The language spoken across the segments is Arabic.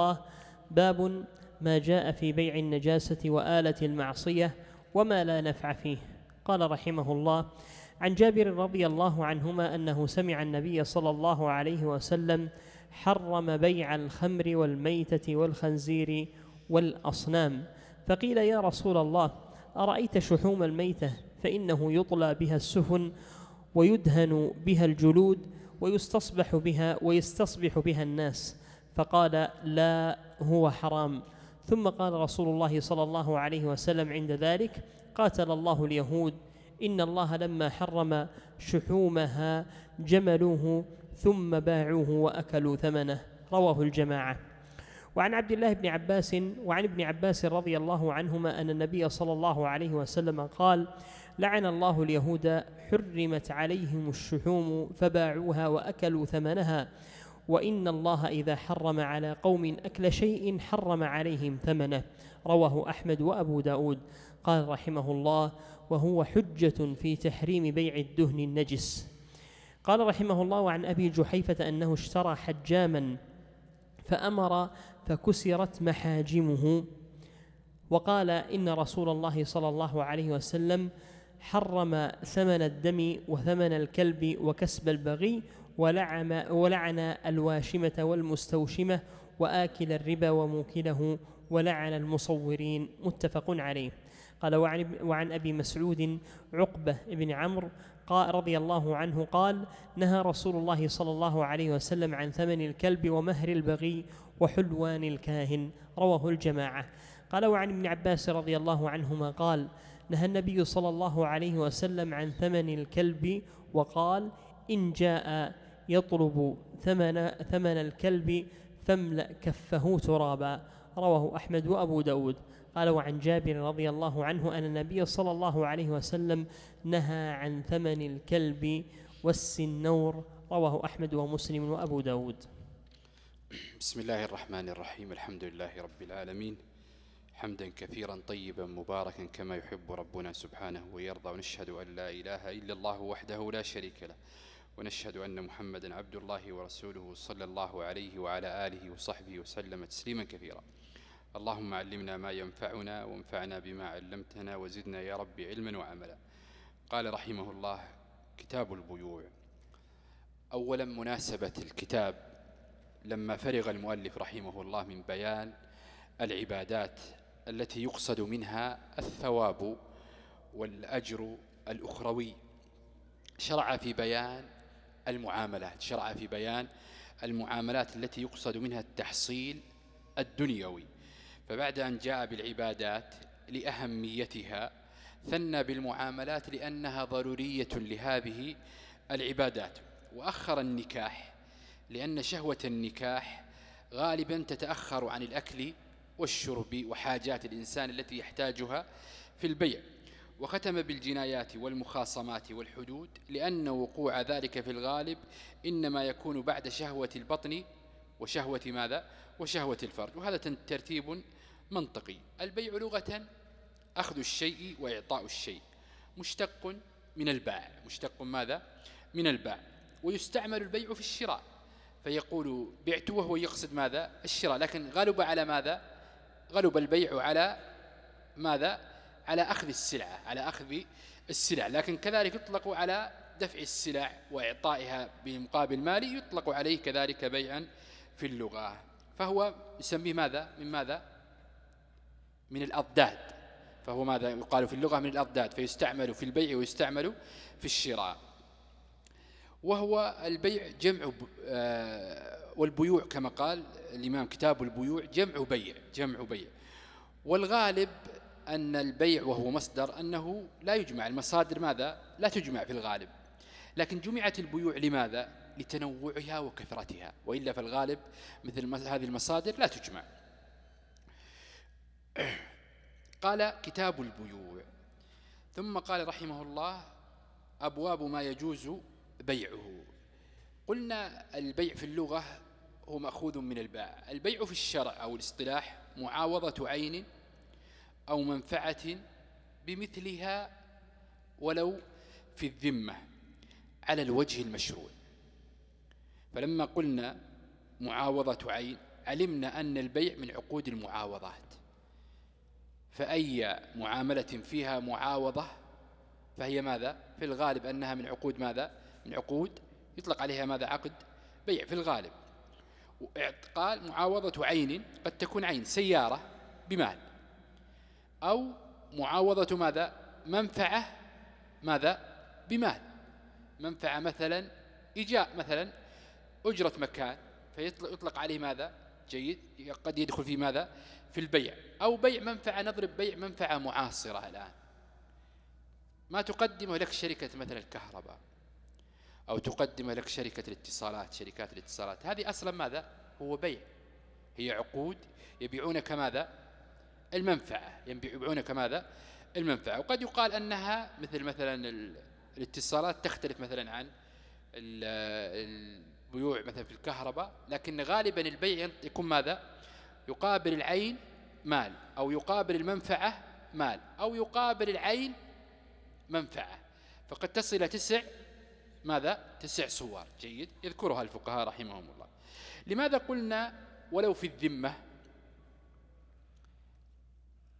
الله. باب ما جاء في بيع النجاسة وآلة المعصية وما لا نفع فيه. قال رحمه الله عن جابر رضي الله عنهما أنه سمع النبي صلى الله عليه وسلم حرم بيع الخمر والميتة والخنزير والأصنام فقيل يا رسول الله أرأيت شحوم الميتة؟ فإنه يطلى بها السفن ويدهن بها الجلود ويستصبح بها ويستصبح بها الناس فقال لا هو حرام. ثم قال رسول الله صلى الله عليه وسلم عند ذلك قاتل الله اليهود إن الله لما حرم شحومها جملوه ثم باعوه وأكلوا ثمنه. رواه الجماعة. وعن عبد الله بن عباس وعن ابن عباس رضي الله عنهما أن النبي صلى الله عليه وسلم قال لعن الله اليهود حرمت عليهم الشحوم فباعوها وأكلوا ثمنها. وإن الله إذا حرم على قوم أكل شيء حرم عليهم ثمنه. رواه أحمد وأبو داود. قال رحمه الله وهو حجة في تحريم بيع الدهن النجس قال رحمه الله عن أبي جحيفة أنه اشترى حجاما فأمر فكسرت محاجمه. وقال إن رسول الله صلى الله عليه وسلم حرم ثمن الدم وثمن الكلب وكسب البغي ولعن, ولعن الواشمة والمستوشمة وآكل الربا وموكله ولعن المصورين. متفق عليه. قال وعن, وعن أبي مسعود عقبة بن عمرو رضي الله عنه قال نهى رسول الله صلى الله عليه وسلم عن ثمن الكلب ومهر البغي وحلوان الكاهن. رواه الجماعة. قال وعن ابن عباس رضي الله عنهما قال نهى النبي صلى الله عليه وسلم عن ثمن الكلب وقال إن جاء يطلب ثمن ثمن الكلب فاملأ كفه ترابا. رواه أحمد وأبو داود. قال وعن جابر رضي الله عنه أن النبي صلى الله عليه وسلم نهى عن ثمن الكلب والسنور. رواه أحمد ومسلم وأبو داود. بسم الله الرحمن الرحيم. الحمد لله رب العالمين. حمدا كثيرا طيبا مباركا كما يحب ربنا سبحانه ويرضى. ونشهد أن لا إله إلا الله وحده لا شريك له. ونشهد أن محمدا عبد الله ورسوله صلى الله عليه وعلى آله وصحبه وسلم تسليما كثيرا. اللهم علمنا ما ينفعنا وانفعنا بما علمتنا وزدنا يا رب علما وعملا. قال رحمه الله كتاب البيوع. أولا مناسبة الكتاب لما فرغ المؤلف رحمه الله من بيان العبادات التي يقصد منها الثواب والأجر الأخروي شرع في بيان المعاملات شرع في بيان المعاملات التي يقصد منها التحصيل الدنيوي. فبعد أن جاء بالعبادات لأهميتها ثنى بالمعاملات لأنها ضرورية لهذه العبادات. وأخر النكاح لأن شهوة النكاح غالبا تتأخر عن الأكل والشرب وحاجات الإنسان التي يحتاجها في البيع. وختم بالجنايات والمخاصمات والحدود لأن وقوع ذلك في الغالب إنما يكون بعد شهوة البطن وشهوة ماذا؟ وشهوة الفرج. وهذا ترتيب منطقي. البيع لغة أخذ الشيء وإعطاء الشيء. مشتق من الباع. مشتق ماذا؟ من الباع. ويستعمل البيع في الشراء. فيقول بعت وهو يقصد ماذا؟ الشراء. لكن غلب على ماذا؟ غلب البيع على ماذا؟ على أخذ السلعة على أخذ السلع. لكن كذلك يطلق على دفع السلع وإعطائها بمقابل مالي يطلق عليه كذلك بيعا في اللغة. فهو يسميه ماذا؟ من ماذا؟ من الأضداد. فهو ماذا يقال في اللغة؟ من الأضداد. فيستعمل في البيع ويستعمل في الشراء. وهو البيع جمع آه، والبيوع كما قال الإمام كتاب البيوع جمع بيع جمع بيع. والغالب أن البيع وهو مصدر أنه لا يجمع. المصادر ماذا؟ لا تجمع في الغالب. لكن جمعت البيوع لماذا؟ لتنوعها وكثرتها. وإلا في الغالب مثل هذه المصادر لا تجمع. قال كتاب البيوع. ثم قال رحمه الله أبواب ما يجوز بيعه. قلنا البيع في اللغة هو مأخوذ من الباع البيع في الشرع أو الاصطلاح معاوضة عين أو منفعة بمثلها ولو في الذمة على الوجه المشروع. فلما قلنا معاوضة عين علمنا أن البيع من عقود المعاوضات. فأي معاملة فيها معاوضة فهي ماذا؟ في الغالب أنها من عقود ماذا؟ من عقود يطلق عليها ماذا؟ عقد بيع في الغالب. قال معاوضة عين قد تكون عين سيارة بمال. أو معاوضة ماذا؟ منفعة ماذا؟ بمال. منفعة مثلا إجاء مثلا أجرة مكان فيطلق عليه ماذا؟ جيد قد يدخل في ماذا؟ في البيع. أو بيع منفعة نضرب بيع منفعة معاصرة الآن. ما تقدمه لك شركة مثلا الكهرباء أو تقدم لك شركة الاتصالات شركات الاتصالات هذه أصلا ماذا؟ هو بيع. هي عقود يبيعونك ماذا؟ المنفعة يبيعونك ماذا؟ المنفعة. وقد يقال أنها مثل مثلا الاتصالات تختلف مثلا عن البيوع مثلا في الكهرباء لكن غالبا البيع يكون ماذا؟ يقابل العين مال أو يقابل المنفعة مال أو يقابل العين منفعة. فقد تصل تسع ماذا؟ تسع صور جيد. يذكرها الفقهاء رحمهم الله. لماذا قلنا ولو في الذمة؟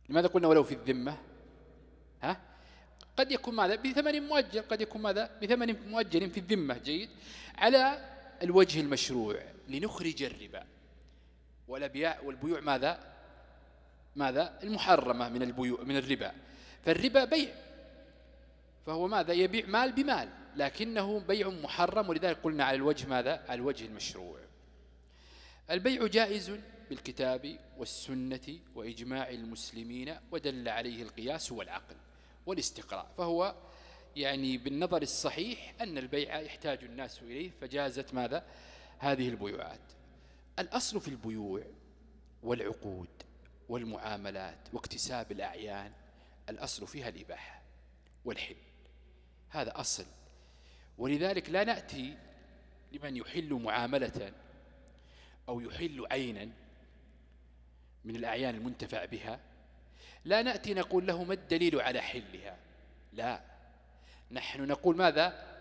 لماذا قلنا ولو في الذمة؟ ها؟ قد يكون ماذا؟ بثمن مؤجل قد يكون ماذا؟ بثمن مؤجل في الذمة جيد؟ على الوجه المشروع لنخرج الربا. والأبياء والبيوع ماذا؟ ماذا؟ المحرمة من البيوع من الربا. فالربا بيع. فهو ماذا؟ يبيع مال بمال لكنه بيع محرم ولذلك قلنا على الوجه ماذا؟ على الوجه المشروع. البيع جائز. بالكتاب والسنة وإجماع المسلمين ودل عليه القياس والعقل والاستقراء. فهو يعني بالنظر الصحيح أن البيع يحتاج الناس إليه فجازت ماذا؟ هذه البيوعات. الأصل في البيوع والعقود والمعاملات واكتساب الأعيان الأصل فيها الإباحة والحل. هذا أصل. ولذلك لا نأتي لمن يحل معاملة أو يحل عينا من الأعيان المنتفع بها لا نأتي نقول له ما الدليل على حلها. لا. نحن نقول ماذا؟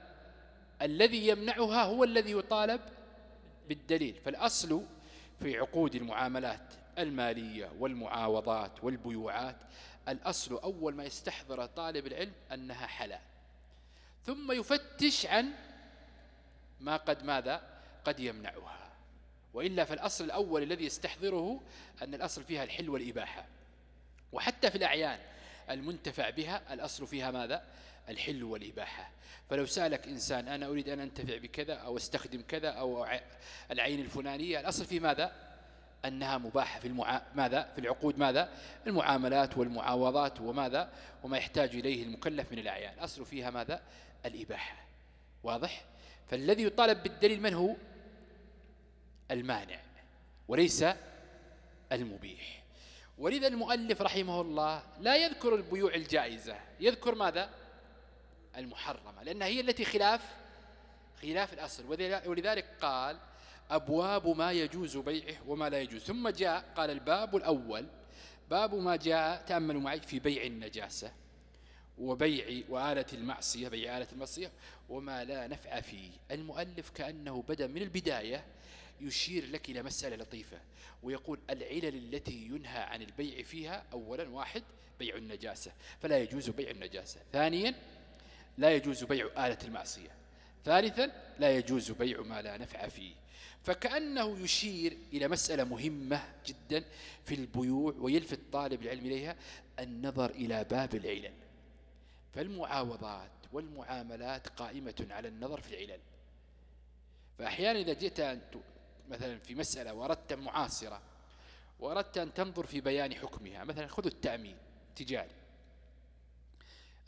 الذي يمنعها هو الذي يطالب بالدليل. فالأصل في عقود المعاملات المالية والمعاوضات والبيوعات الأصل أول ما يستحضر طالب العلم أنها حلال. ثم يفتش عن ما قد ماذا؟ قد يمنعها. وإلا فالأصل الأول الذي يستحضره أن الأصل فيها الحل والإباحة. وحتى في الأعيان المنتفع بها الأصل فيها ماذا؟ الحل والإباحة. فلو سألك إنسان أنا أريد أن أنتفع بكذا أو أستخدم كذا أو العين الفلانية الأصل في ماذا؟ أنها مباحة في المعا... ماذا؟ في العقود ماذا؟ المعاملات والمعاوضات وماذا؟ وما يحتاج إليه المكلف من الأعيان. أصل فيها ماذا؟ الإباحة. واضح؟ فالذي يطالب بالدليل من هو؟ المانع وليس المبيح. ولذا المؤلف رحمه الله لا يذكر البيوع الجائزة. يذكر ماذا؟ المحرمة لأنها هي التي خلاف خلاف الأصل. ولذلك قال أبواب ما يجوز بيعه وما لا يجوز. ثم جاء قال الباب الأول. باب ما جاء تأملوا معي في بيع النجاسة وبيع وآلة المعصية بيع آلة المعصية وما لا نفع فيه. المؤلف كأنه بدأ من البداية يشير لك إلى مسألة لطيفة ويقول العلل التي ينهى عن البيع فيها أولا واحد بيع النجاسة فلا يجوز بيع النجاسة. ثانيا لا يجوز بيع آلة المعصية. ثالثا لا يجوز بيع ما لا نفع فيه. فكأنه يشير إلى مسألة مهمة جدا في البيوع ويلفت طالب العلم إليها النظر إلى باب العلل. فالمعاوضات والمعاملات قائمة على النظر في العلل. فأحيانا إذا جئت مثلا في مسألة وأردت معاصرة وأردت أن تنظر في بيان حكمها. مثلا خذ التأمين التجاري.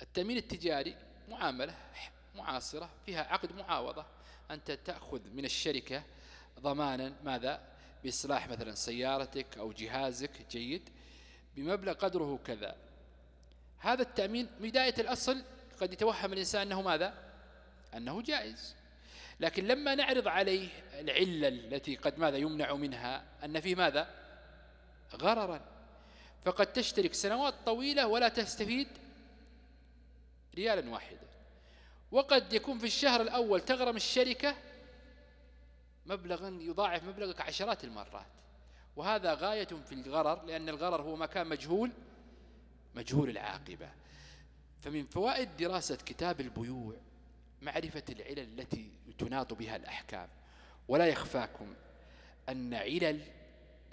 التأمين التجاري معاملة معاصرة فيها عقد معاوضة. أنت تأخذ من الشركة ضمانا ماذا؟ بإصلاح مثلا سيارتك أو جهازك. جيد. بمبلغ قدره كذا. هذا التأمين بداية الأصل قد يتوهم الإنسان أنه ماذا؟ أنه جائز. لكن لما نعرض عليه العلة التي قد ماذا يمنع منها أن فيه ماذا؟ غررا. فقد تشترك سنوات طويلة ولا تستفيد ريالا واحدا وقد يكون في الشهر الأول تغرم الشركة مبلغا يضاعف مبلغك عشرات المرات. وهذا غاية في الغرر لأن الغرر هو مكان مجهول مجهول العاقبة. فمن فوائد دراسة كتاب البيوع معرفة العلل التي تناط بها الأحكام. ولا يخفاكم أن علل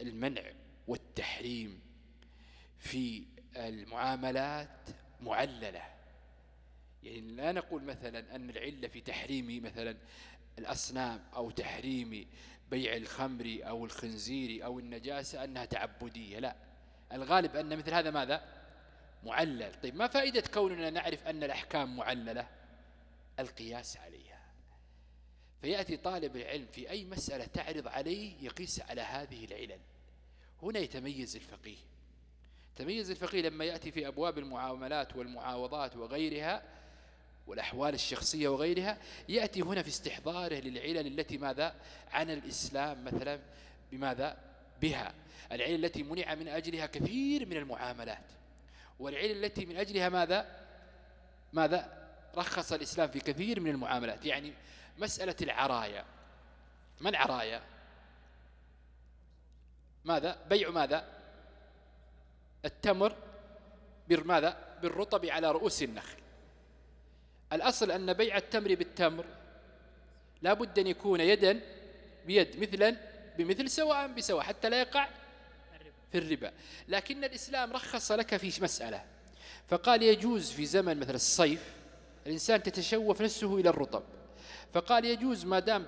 المنع والتحريم في المعاملات معللة. يعني لا نقول مثلا أن العلة في تحريم مثلا الأصنام أو تحريم بيع الخمر أو الخنزير أو النجاسة أنها تعبدية. لا. الغالب أن مثل هذا ماذا؟ معلل. طيب ما فائدة كوننا نعرف أن الأحكام معللة؟ القياس عليها. فيأتي طالب العلم في أي مسألة تعرض عليه يقيس على هذه العلل. هنا يتميز الفقيه. تميز الفقيه لما يأتي في أبواب المعاملات والمعاوضات وغيرها والأحوال الشخصية وغيرها يأتي هنا في استحضاره للعلل التي ماذا؟ عن الإسلام مثلا بماذا؟ بها. العلل التي منع من أجلها كثير من المعاملات. والعلل التي من أجلها ماذا؟ ماذا؟ رخص الإسلام في كثير من المعاملات. يعني مسألة العرايا. ما العرايا؟ ماذا؟ بيع ماذا؟ التمر بماذا بالرطب على رؤوس النخل. الأصل أن بيع التمر بالتمر لا بد أن يكون يدا بيد مثلا بمثل سواء بسواء حتى لا يقع في الربا. لكن الإسلام رخص لك في مسألة. فقال يجوز في زمن مثل الصيف الإنسان تتشوف نفسه إلى الرطب. فقال يجوز ما دام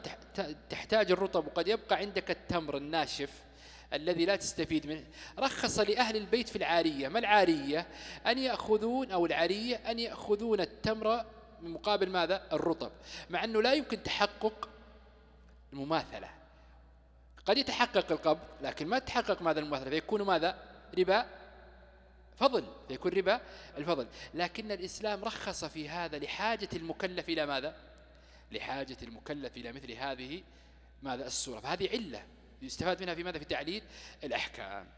تحتاج الرطب وقد يبقى عندك التمر الناشف الذي لا تستفيد منه. رخص لأهل البيت في العارية. ما العارية؟ أن يأخذون أو العارية أن يأخذون التمر من مقابل ماذا؟ الرطب. مع أنه لا يمكن تحقق المماثلة. قد يتحقق القبض لكن ما تحقق ماذا المماثلة؟ فيكون ماذا؟ ربا فضل. فيكون ربا الفضل. لكن الإسلام رخص في هذا لحاجة المكلف إلى ماذا؟ لحاجة المكلف إلى مثل هذه ماذا؟ الصورة فهذه علة. يستفاد منها في ماذا؟ في تعليل الأحكام.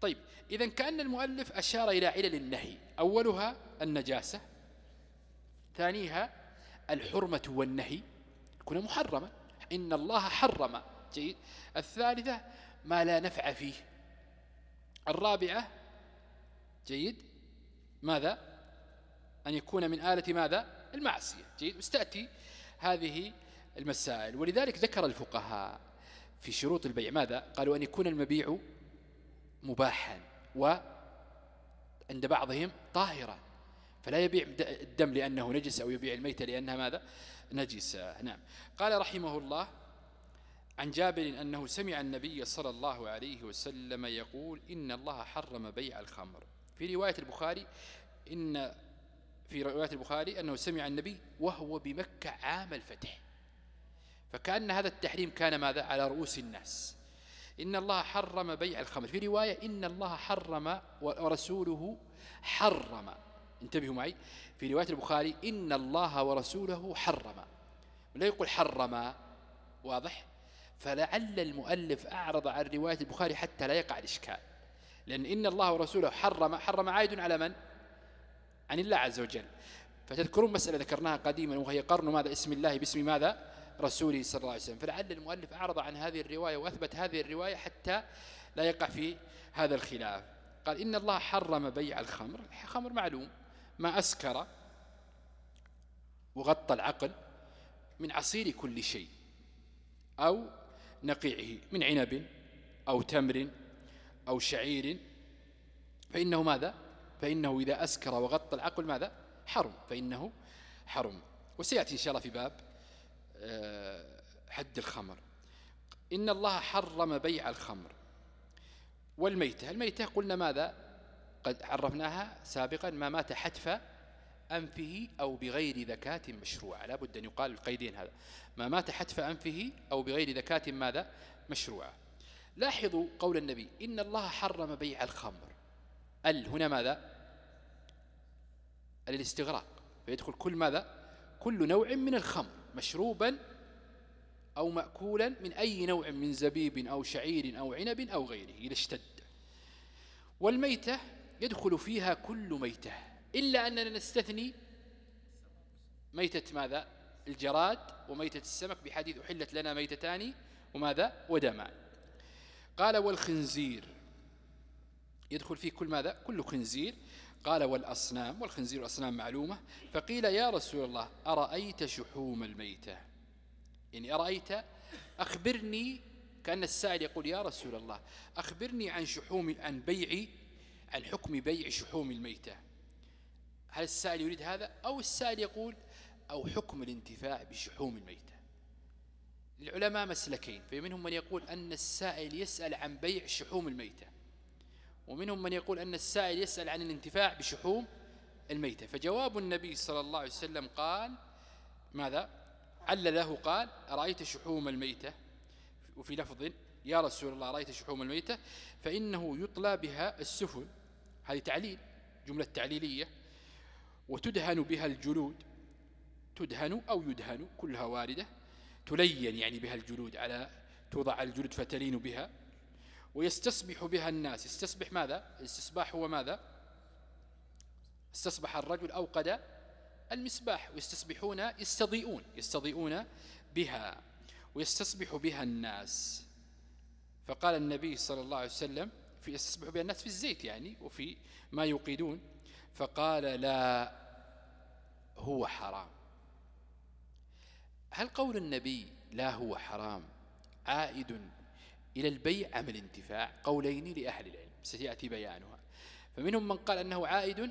طيب إذا كأن المؤلف أشار إلى علل النهي. أولها النجاسة ثانيها الحرمة والنهي. يكون محرما إن الله حرم. جيد. الثالثة ما لا نفع فيه. الرابعة جيد. ماذا؟ أن يكون من آلة ماذا؟ المعصية. جيد. مستأتي هذه المسائل. ولذلك ذكر الفقهاء في شروط البيع ماذا؟ قالوا أن يكون المبيع مباحا وعند بعضهم طاهرا. فلا يبيع الدم لأنه نجس أو يبيع الميتة لأنها ماذا؟ نجسة. نعم. قال رحمه الله عن جابر أنه سمع النبي صلى الله عليه وسلم يقول إن الله حرم بيع الخمر. في رواية البخاري إن في رواية البخاري أنه سمع النبي وهو بمكة عام الفتح. فكأن هذا التحريم كان ماذا؟ على رؤوس الناس. إن الله حرم بيع الخمر. في رواية إن الله حرم ورسوله حرم. انتبهوا معي. في رواية البخاري إن الله ورسوله حرم. لا يقول حرم. واضح؟ فلعل المؤلف أعرض عن رواية البخاري حتى لا يقع الإشكال. لأن إن الله ورسوله حرم. حرم عائد على من؟ عن الله عز وجل. فتذكرون مسألة ذكرناها قديما وهي قرن ماذا؟ اسم الله باسم ماذا؟ رسوله صلى الله عليه وسلم. فلعل المؤلف أعرض عن هذه الرواية وأثبت هذه الرواية حتى لا يقع في هذا الخلاف. قال إن الله حرم بيع الخمر. خمر معلوم ما أسكر وغطى العقل من عصير كل شيء أو نقيعه من عنب أو تمر أو شعير. فإنه ماذا؟ فإنه إذا أسكر وغطى العقل ماذا؟ حرم. فإنه حرم. وسيأتي إن شاء الله في باب آه، حد الخمر. إن الله حرم بيع الخمر والميتة. الميتة قلنا ماذا؟ قد عرفناها سابقا ما مات حتف أنفه أو بغير ذكاة مشروعة. لا بد أن يقال القيدين هذا. ما مات حتف أنفه أو بغير ذكاة ماذا؟ مشروعة. لاحظوا قول النبي إن الله حرم بيع الخمر. ال هنا ماذا؟ الاستغراق. فيدخل كل ماذا؟ كل نوع من الخمر مشروبا أو مأكولا من أي نوع من زبيب أو شعير أو عنب أو غيره إذا اشتد. والميتة يدخل فيها كل ميتة إلا أننا نستثني ميتة ماذا؟ الجراد وميتة السمك بحديث أحلت لنا ميتتان وماذا؟ ودمان. قال والخنزير. يدخل فيه كل ماذا؟ كل خنزير. قال والأصنام والخنزير والأصنام معلومة. فقيل يا رسول الله أرأيت شحوم الميتة؟ يعني أرأيت؟ أخبرني كأن السائل يقول يا رسول الله أخبرني عن شحوم عن بيع عن حكم بيع شحوم الميتة. هل السائل يريد هذا؟ أو السائل يقول أو حكم الانتفاع بشحوم الميتة. العلماء مسلكين فمنهم من يقول أن السائل يسأل عن بيع شحوم الميتة. ومنهم من يقول أن السائل يسأل عن الانتفاع بشحوم الميتة. فجواب النبي صلى الله عليه وسلم قال ماذا؟ عل له قال أرأيت شحوم الميتة؟ وفي لفظ يا رسول الله رأيت شحوم الميتة؟ فإنه يطلى بها السفن. هذه تعليل جملة تعليلية. وتدهن بها الجلود. تدهن أو يدهن كلها واردة. تلين يعني بها الجلود على توضع الجلود فتلين بها. ويستصبح بها الناس. يستصبح ماذا؟ الاستصباح هو ماذا؟ استصبح الرجل أوقد المسباح. ويستصبحون يستضيئون يستضيئون بها ويستصبح بها الناس. فقال النبي صلى الله عليه وسلم في يستصبح بها الناس في الزيت يعني وفي ما يوقدون. فقال لا هو حرام. هل قول النبي لا هو حرام؟ عائد إلى البيع أم الانتفاع؟ قولين لأهل العلم سيأتي بيانها. فمنهم من قال أنه عائد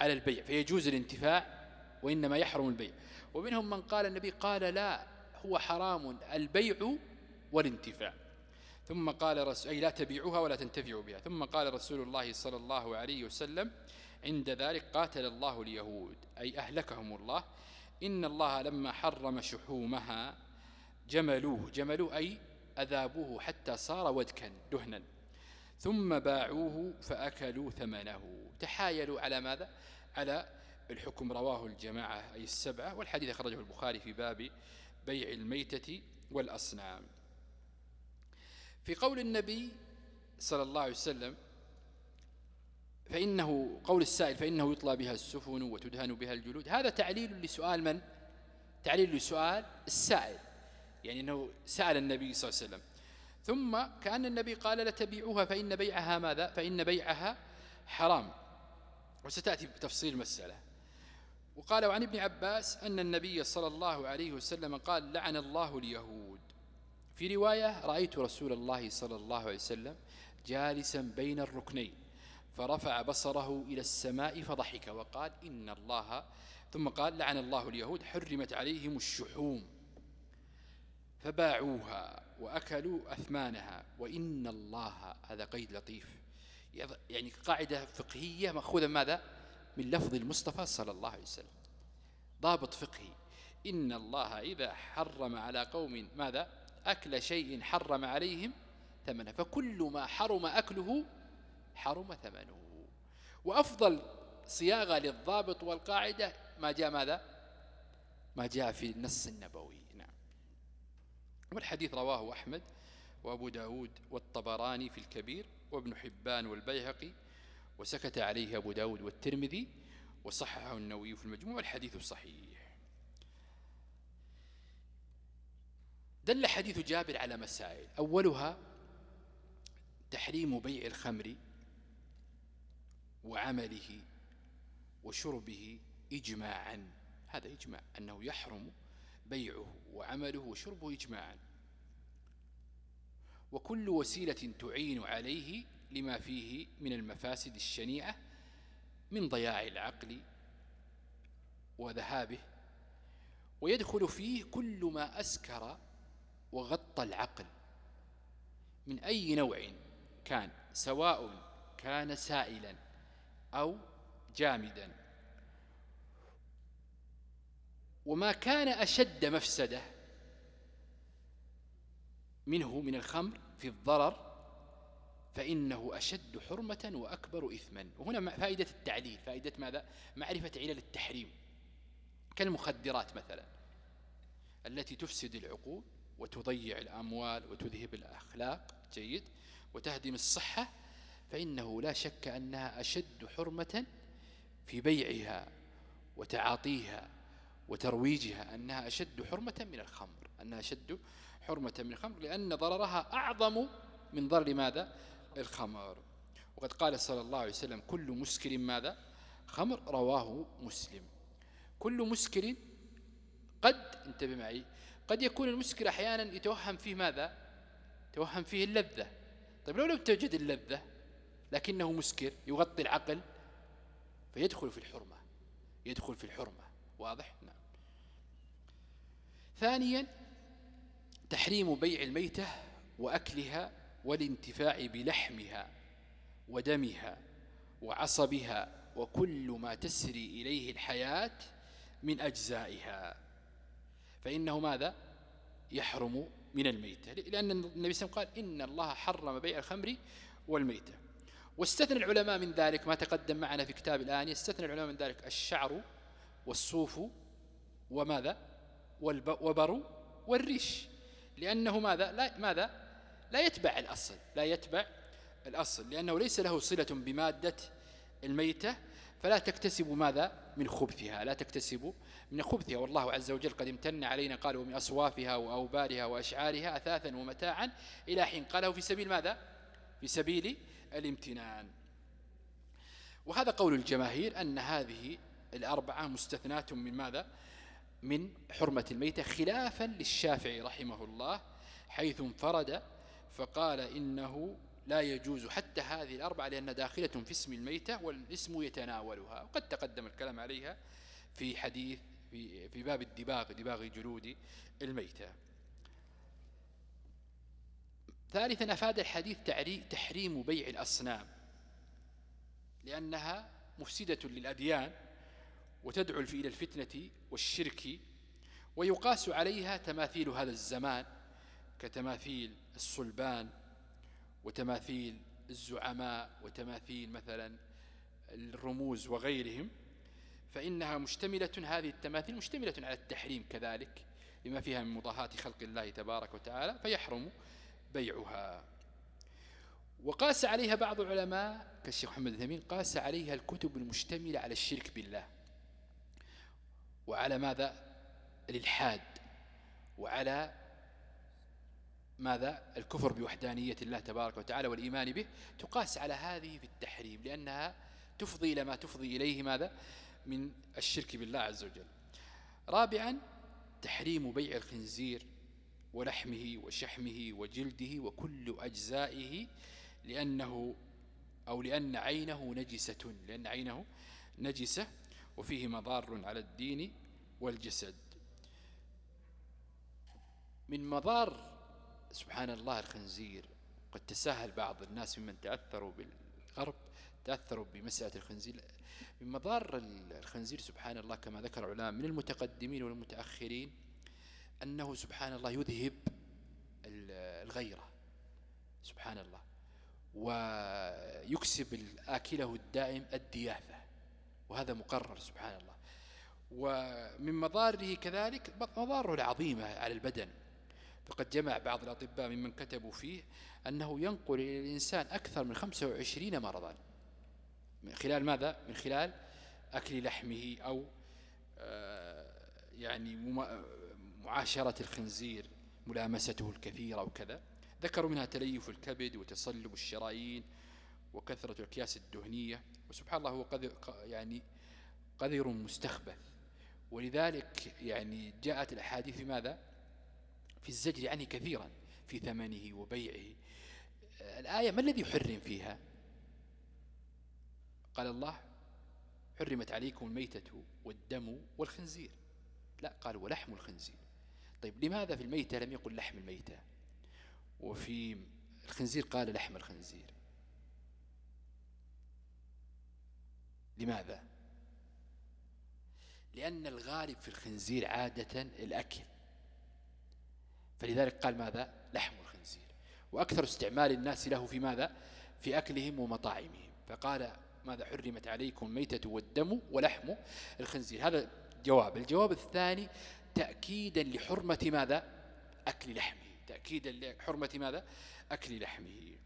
على البيع فيجوز الانتفاع وإنما يحرم البيع. ومنهم من قال النبي قال لا هو حرام البيع والانتفاع. ثم قال رسول أي لا تبيعوها ولا تنتفعوا بها. ثم قال رسول الله صلى الله عليه وسلم عند ذلك قاتل الله اليهود أي أهلكهم الله. إن الله لما حرم شحومها جملوه. جملوه أي أذابوه حتى صار ودكا دهنا. ثم باعوه فأكلوا ثمنه. تحايلوا على ماذا؟ على الحكم رواه الجماعة أي السبعة والحديث أخرجه البخاري في باب بيع الميتة والأصنام. في قول النبي صلى الله عليه وسلم فإنه قول السائل فإنه يطلى بها السفن وتدهن بها الجلود. هذا تعليل لسؤال من؟ تعليل لسؤال السائل. يعني أنه سأل النبي صلى الله عليه وسلم. ثم كأن النبي قال لتبيعوها فإن بيعها ماذا؟ فإن بيعها حرام. وستأتي بتفصيل المسألة وقال عن ابن عباس أن النبي صلى الله عليه وسلم قال لعن الله اليهود. في رواية رأيت رسول الله صلى الله عليه وسلم جالسا بين الركنين فرفع بصره إلى السماء فضحك وقال إن الله ثم قال لعن الله اليهود حرمت عليهم الشحوم. فباعوها وأكلوا أثمانها وإن الله هذا قيد لطيف. يعني قاعدة فقهية مأخوذة ماذا؟ من لفظ المصطفى صلى الله عليه وسلم. ضابط فقهي. إن الله إذا حرم على قوم ماذا؟ أكل شيء حرم عليهم ثمنه. فكل ما حرم أكله حرم ثمنه. وأفضل صياغة للضابط والقاعدة ما جاء ماذا؟ ما جاء في النص النبوي. والحديث رواه أحمد وأبو داود والطبراني في الكبير وابن حبان والبيهقي وسكت عليه أبو داود والترمذي وصححه النووي في المجموع الحديث صحيح دل حديث جابر على مسائل. أولها تحريم بيع الخمر وعمله وشربه إجماعا. هذا إجماع أنه يحرم بيعه وعمله وشربه إجماعا. وكل وسيلة تعين عليه لما فيه من المفاسد الشنيعة من ضياع العقل وذهابه ويدخل فيه كل ما أسكر وغطى العقل. من أي نوع كان؟ سواء كان سائلا أو جامدا. وما كان أشد مفسدة منه من الخمر في الضرر فإنه أشد حرمة وأكبر إثما. وهنا فائدة التعليل. فائدة ماذا؟ معرفة علل التحريم. كالمخدرات مثلا التي تفسد العقول وتضيع الأموال وتذهب الأخلاق. جيد. وتهدم الصحة فإنه لا شك أنها أشد حرمة في بيعها وتعاطيها وترويجها أنها أشد حرمة من الخمر أنها أشد حرمة من الخمر لأن ضررها أعظم من ضرر ماذا؟ الخمر. وقد قال صلى الله عليه وسلم كل مسكر ماذا؟ خمر رواه مسلم. كل مسكر قد انتبه معي قد يكون المسكر أحيانا يتوهم فيه ماذا؟ يتوهم فيه اللذة. طيب لو لم توجد اللذة لكنه مسكر يغطي العقل فيدخل في الحرمة يدخل في الحرمة. واضح؟ نعم. ثانيا تحريم بيع الميتة وأكلها والانتفاع بلحمها ودمها وعصبها وكل ما تسري إليه الحياة من أجزائها. فإنه ماذا؟ يحرم من الميتة لأن النبي صلى الله عليه وسلم قال إن الله حرم بيع الخمر والميتة. واستثنى العلماء من ذلك ما تقدم معنا في كتاب الآن استثنى العلماء من ذلك الشعر والصوف وماذا؟ وبرو والريش. لأنه ماذا؟ لا ماذا؟ لا يتبع الأصل لا يتبع الأصل لأنه ليس له صلة بمادة الميتة فلا تكتسب ماذا؟ من خبثها لا تكتسب من خبثها. والله عز وجل قد امتن علينا قال ومن أصوافها وأوبارها وأشعارها أثاثا ومتاعا إلى حين قاله في سبيل ماذا؟ في سبيل الامتنان. وهذا قول الجماهير أن هذه الأربعة مستثنات من ماذا؟ من حرمة الميتة خلافا للشافعي رحمه الله حيث انفرد فقال إنه لا يجوز حتى هذه الأربعة لأنها داخلة في اسم الميتة والاسم يتناولها. وقد تقدم الكلام عليها في حديث في, في باب الدباغ دباغ جلود الميتة. ثالثا أفاد الحديث تحريم بيع الأصنام لأنها مفسدة للأديان. وتدعو إلى الفتنة والشرك ويقاس عليها تماثيل هذا الزمان كتماثيل الصلبان وتماثيل الزعماء وتماثيل مثلا الرموز وغيرهم فإنها مشتملة هذه التماثيل مشتملة على التحريم كذلك لما فيها من مضاهاة خلق الله تبارك وتعالى فيحرم بيعها. وقاس عليها بعض العلماء كالشيخ محمد الثمين قاس عليها الكتب المشتملة على الشرك بالله. وعلى ماذا؟ الإلحاد. وعلى ماذا؟ الكفر بوحدانية الله تبارك وتعالى والإيمان به تقاس على هذه في التحريم لأنها تفضي إلى ما تفضي إليه ماذا؟ من الشرك بالله عز وجل. رابعا تحريم بيع الخنزير ولحمه وشحمه وجلده وكل أجزائه لأنه أو لأن عينه نجسة لأن عينه نجسة وفيه مضار على الدين والجسد. من مضار سبحان الله الخنزير قد تساهل بعض الناس ممن تأثروا بالغرب تأثروا بمسألة الخنزير. من مضار الخنزير سبحان الله كما ذكر العلماء من المتقدمين والمتأخرين أنه سبحان الله يذهب الغيرة. سبحان الله. ويكسب الآكله الدائم الدياثة. وهذا مقرر سبحان الله ومن مضاره كذلك مضاره العظيمة على البدن. فقد جمع بعض الأطباء ممن كتبوا فيه أنه ينقل إلى الإنسان أكثر من 25 مرضا. من خلال ماذا؟ من خلال أكل لحمه أو آه، يعني معاشرة الخنزير ملامسته الكثيرة وكذا. ذكروا منها تليف الكبد وتصلب الشرايين. وكثرة الأكياس الدهنية وسبحان الله هو قذر يعني قذر مستخبث ولذلك يعني جاءت الأحاديث ماذا؟ في الزجر عنه كثيرا في ثمنه وبيعه. الآية ما الذي يحرم فيها؟ قال الله حرمت عليكم الميتة والدم والخنزير. لا قال ولحم الخنزير. طيب لماذا في الميتة لم يقل لحم الميتة؟ وفي الخنزير قال لحم الخنزير. لماذا؟ لأن الغالب في الخنزير عادة الأكل. فلذلك قال ماذا؟ لحم الخنزير. وأكثر استعمال الناس له في ماذا؟ في أكلهم ومطاعمهم. فقال ماذا؟ حرمت عليكم الميتة والدم ولحم الخنزير. هذا جواب. الجواب الثاني تأكيدا لحرمة ماذا؟ أكل لحمه. تأكيدا لحرمة ماذا؟ أكل لحمه.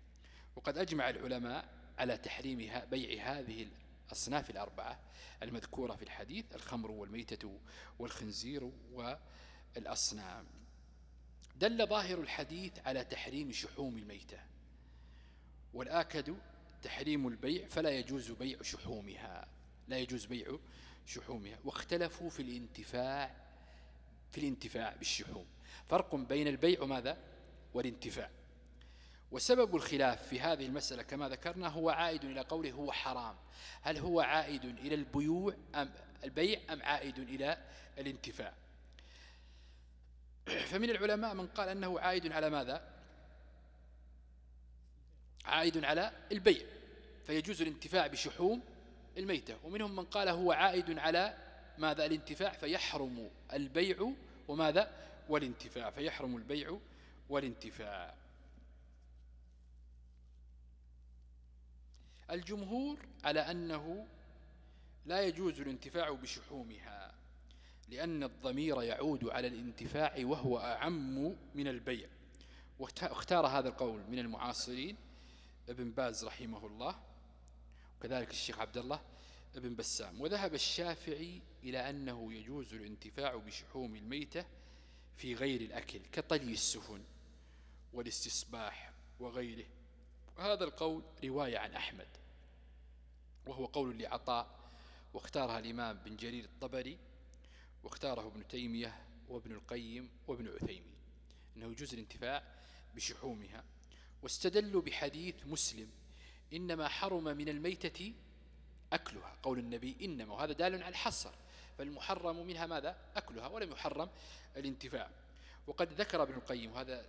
وقد أجمع العلماء على تحريم بيع هذه الأصناف الأربعة المذكورة في الحديث الخمر والميتة والخنزير والأصنام. دل ظاهر الحديث على تحريم شحوم الميتة والآكد تحريم البيع فلا يجوز بيع شحومها لا يجوز بيع شحومها. واختلفوا في الانتفاع في الانتفاع بالشحوم. فرق بين البيع وماذا والانتفاع. وسبب الخلاف في هذه المسألة كما ذكرنا هو عائد إلى قوله هو حرام. هل هو عائد إلى البيوع أم البيع أم عائد إلى الانتفاع؟ فمن العلماء من قال أنه عائد على ماذا؟ عائد على البيع. فيجوز الانتفاع بشحوم الميتة. ومنهم من قال هو عائد على ماذا؟ الانتفاع. فيحرم البيع وماذا؟ والانتفاع. فيحرم البيع والانتفاع. الجمهور على أنه لا يجوز الانتفاع بشحومها لأن الضمير يعود على الانتفاع وهو أعم من البيع. واختار هذا القول من المعاصرين ابن باز رحمه الله وكذلك الشيخ عبد الله ابن بسام. وذهب الشافعي إلى أنه يجوز الانتفاع بشحوم الميتة في غير الأكل كطلي السفن والاستصباح وغيره. وهذا القول رواية عن أحمد وهو قول لعطاء واختارها الإمام بن جرير الطبري واختاره ابن تيمية وابن القيم وابن عثيمين أنه يجوز الانتفاع بشحومها واستدلوا بحديث مسلم إنما حرم من الميتة أكلها قول النبي إنما وهذا دال على الحصر فالمحرم منها ماذا؟ أكلها ولم يحرم الانتفاع. وقد ذكر ابن القيم وهذا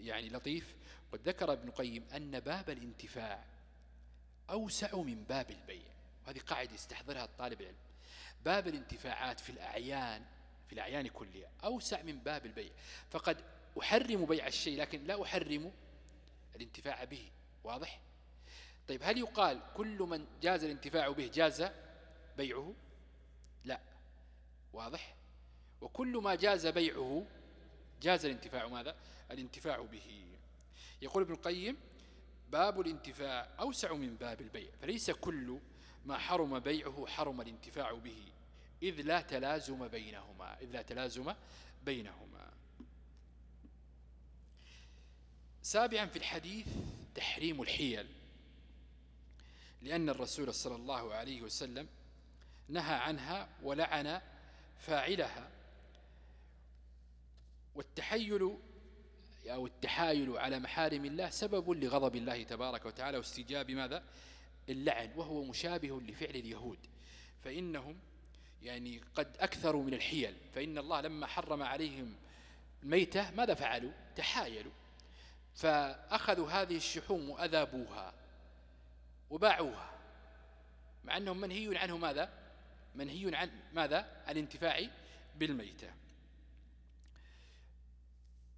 يعني لطيف قد ذكر ابن القيم أن باب الانتفاع أوسع من باب البيع. وهذه قاعدة يستحضرها الطالب العلم. باب الانتفاعات في الأعيان في الأعيان كلها أوسع من باب البيع. فقد يحرم بيع الشيء لكن لا يحرم الانتفاع به. واضح؟ طيب هل يقال كل من جاز الانتفاع به جاز بيعه؟ لا. واضح؟ وكل ما جاز بيعه جاز الانتفاع ماذا؟ الانتفاع به. يقول ابن القيم باب الانتفاع أوسع من باب البيع فليس كل ما حرم بيعه حرم الانتفاع به إذ لا تلازم بينهما إذ لا تلازم بينهما. سابعا في الحديث تحريم الحيل لأن الرسول صلى الله عليه وسلم نهى عنها ولعن فاعلها والتحيل أو التحايل على محارم الله سبب لغضب الله تبارك وتعالى واستجاب ماذا؟ اللعن وهو مشابه لفعل اليهود. فإنهم يعني قد أكثروا من الحيل. فإن الله لما حرم عليهم الميتة ماذا فعلوا؟ تحايلوا. فأخذوا هذه الشحوم وأذابوها وباعوها مع أنهم منهي عنه ماذا؟ منهي عن ماذا؟ الانتفاع بالميتة.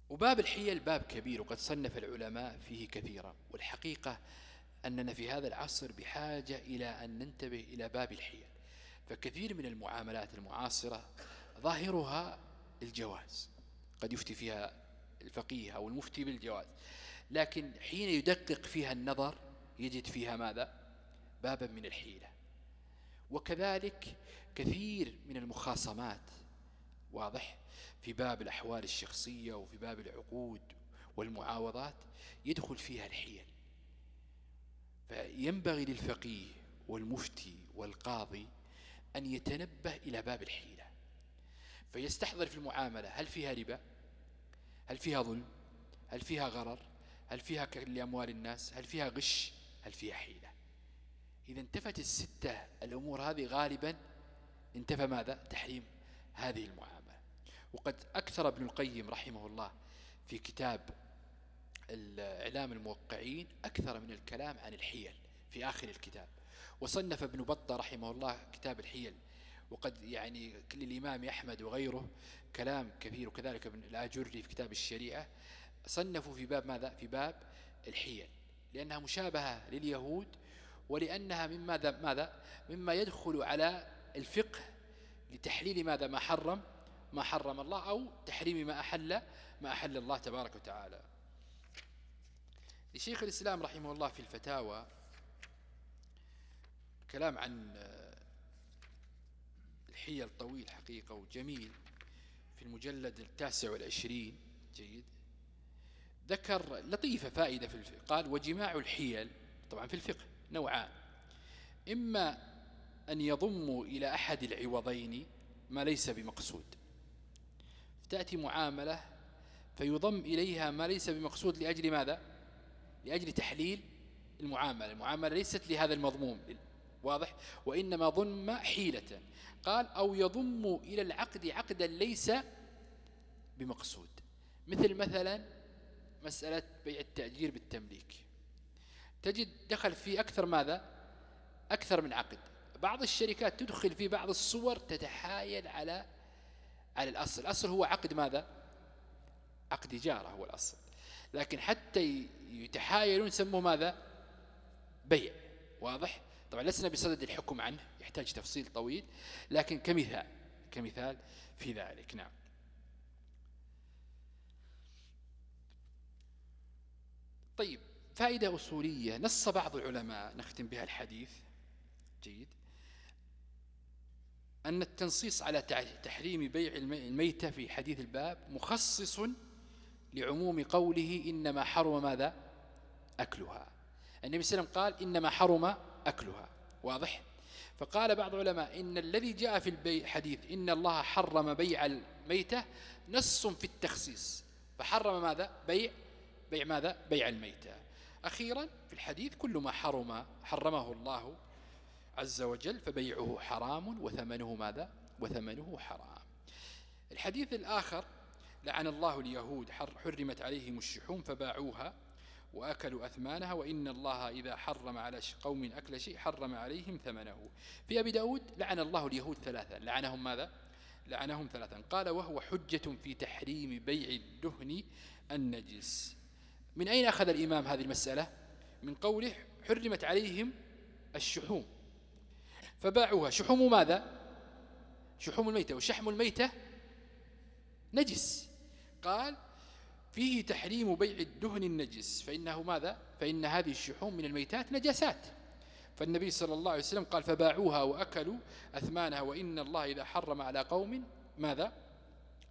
وباب الحيل باب كبير وقد صنف العلماء فيه كثيرا. والحقيقة أننا في هذا العصر بحاجة إلى أن ننتبه إلى باب الحيل. فكثير من المعاملات المعاصرة ظاهرها الجواز قد يفتي فيها الفقيه أو المفتي بالجواز. لكن حين يدقق فيها النظر يجد فيها ماذا؟ بابا من الحيلة. وكذلك كثير من المخاصمات واضح؟ في باب الأحوال الشخصية وفي باب العقود والمعاوضات يدخل فيها الحيل. فينبغي للفقيه والمفتي والقاضي أن يتنبه إلى باب الحيلة فيستحضر في المعاملة هل فيها ربا هل فيها ظلم هل فيها غرر هل فيها لأموال الناس هل فيها غش هل فيها حيلة. إذا انتفت الستة الأمور هذه غالبا انتفى ماذا؟ تحريم هذه المعاملة. وقد أكثر ابن القيم رحمه الله في كتاب الإعلام الموقعين أكثر من الكلام عن الحيل في آخر الكتاب. وصنف ابن بطة رحمه الله كتاب الحيل وقد يعني للإمام أحمد وغيره كلام كثير وكذلك ابن الآجري في كتاب الشريعة. صنفوا في باب ماذا؟ في باب الحيل لأنها مشابهة لليهود ولأنها مما ماذا؟ ماذا؟ مما يدخل على الفقه لتحليل ماذا؟ ما حرم ما حرم الله أو تحريم ما أحل ما أحل الله تبارك وتعالى. لشيخ الإسلام رحمه الله في الفتاوى كلام عن الحيل طويل حقيقة وجميل في المجلد التاسع والعشرين جيد. ذكر لطيفة فائدة في الفقه قال وجماع الحيل طبعا في الفقه نوعان. إما أن يضموا إلى أحد العوضين ما ليس بمقصود. تأتي معاملة فيضم إليها ما ليس بمقصود لأجل ماذا؟ لأجل تحليل المعاملة. المعاملة ليست لهذا المضموم. واضح؟ وإنما ضم حيلة. قال أو يضم إلى العقد عقدا ليس بمقصود. مثل مثلا مسألة بيع التأجير بالتمليك. تجد دخل في أكثر ماذا؟ أكثر من عقد. بعض الشركات تدخل في بعض الصور تتحايل على على الأصل. الأصل هو عقد ماذا؟ عقد إجارة هو الأصل. لكن حتى يتحايلون سموه ماذا؟ بيع. واضح؟ طبعا لسنا بصدد الحكم عنه يحتاج تفصيل طويل لكن كمثال كمثال في ذلك. نعم. طيب فائدة أصولية. نص بعض العلماء نختم بها الحديث. جيد. أن التنصيص على تحريم بيع الميتة في حديث الباب مخصص لعموم قوله إنما حرم ماذا؟ أكلها. النبي صلى الله عليه وسلم قال إنما حرم أكلها. واضح؟ فقال بعض العلماء إن الذي جاء في الحديث إن الله حرم بيع الميتة نص في التخصيص. فحرم ماذا؟ بيع بيع ماذا؟ بيع الميتة. أخيرا في الحديث كل ما حرم حرمه الله عز وجل فبيعه حرام وثمنه ماذا؟ وثمنه حرام. الحديث الآخر لعن الله اليهود حرمت عليهم الشحوم فباعوها وأكلوا أثمانها وإن الله إذا حرم على قوم أكل شيء حرم عليهم ثمنه. في أبي داود لعن الله اليهود ثلاثا. لعنهم ماذا؟ لعنهم ثلاثا. قال وهو حجة في تحريم بيع الدهن النجس. من أين أخذ الإمام هذه المسألة؟ من قوله حرمت عليهم الشحوم. فباعوها. شحوم ماذا؟ شحوم الميتة. وشحم الميتة نجس. قال فيه تحريم بيع الدهن النجس. فإنه ماذا؟ فإن هذه الشحوم من الميتات نجاسات. فالنبي صلى الله عليه وسلم قال فباعوها وأكلوا أثمانها وإن الله إذا حرم على قوم ماذا؟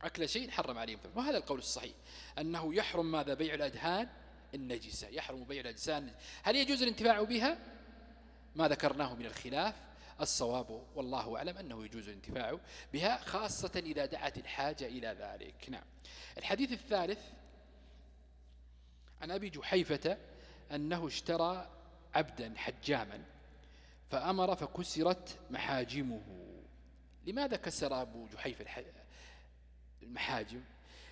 أكل شيء حرم عليهم. وهذا القول الصحيح. أنه يحرم ماذا؟ بيع الأدهان النجسة. يحرم بيع الأجسان هل يجوز الانتفاع بها؟ ما ذكرناه من الخلاف. الصواب والله أعلم أنه يجوز الانتفاع بها خاصة إذا دعت الحاجة إلى ذلك. نعم. الحديث الثالث عن أبي جحيفة أنه اشترى عبدا حجاما فأمر فكسرت محاجمه. لماذا كسر أبو جحيفة المحاجم؟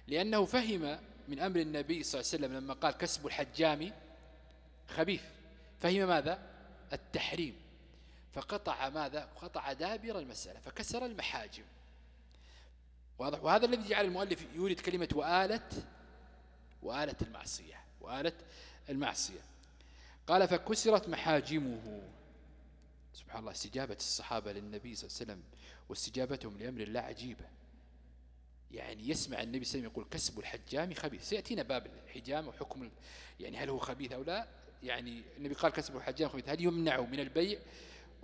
لأنه فهم من أمر النبي صلى الله عليه وسلم لما قال كسب الحجام خبيث. فهم ماذا؟ التحريم. فقطع ماذا؟ قطع دابر المسألة فكسر المحاجم. واضح؟ وهذا الذي جعل المؤلف يورد كلمة وآلة وآلة المعصية وآلة المعصية. قال فكسرت محاجمه. سبحان الله استجابة الصحابة للنبي صلى الله عليه وسلم واستجابتهم لأمر الله عجيبة. يعني يسمع النبي صلى الله عليه وسلم يقول كسب الحجام خبيث. سيأتينا باب الحجام وحكم يعني هل هو خبيث أو لا؟ يعني النبي قال كسب الحجام خبيث. هل يمنع من البيع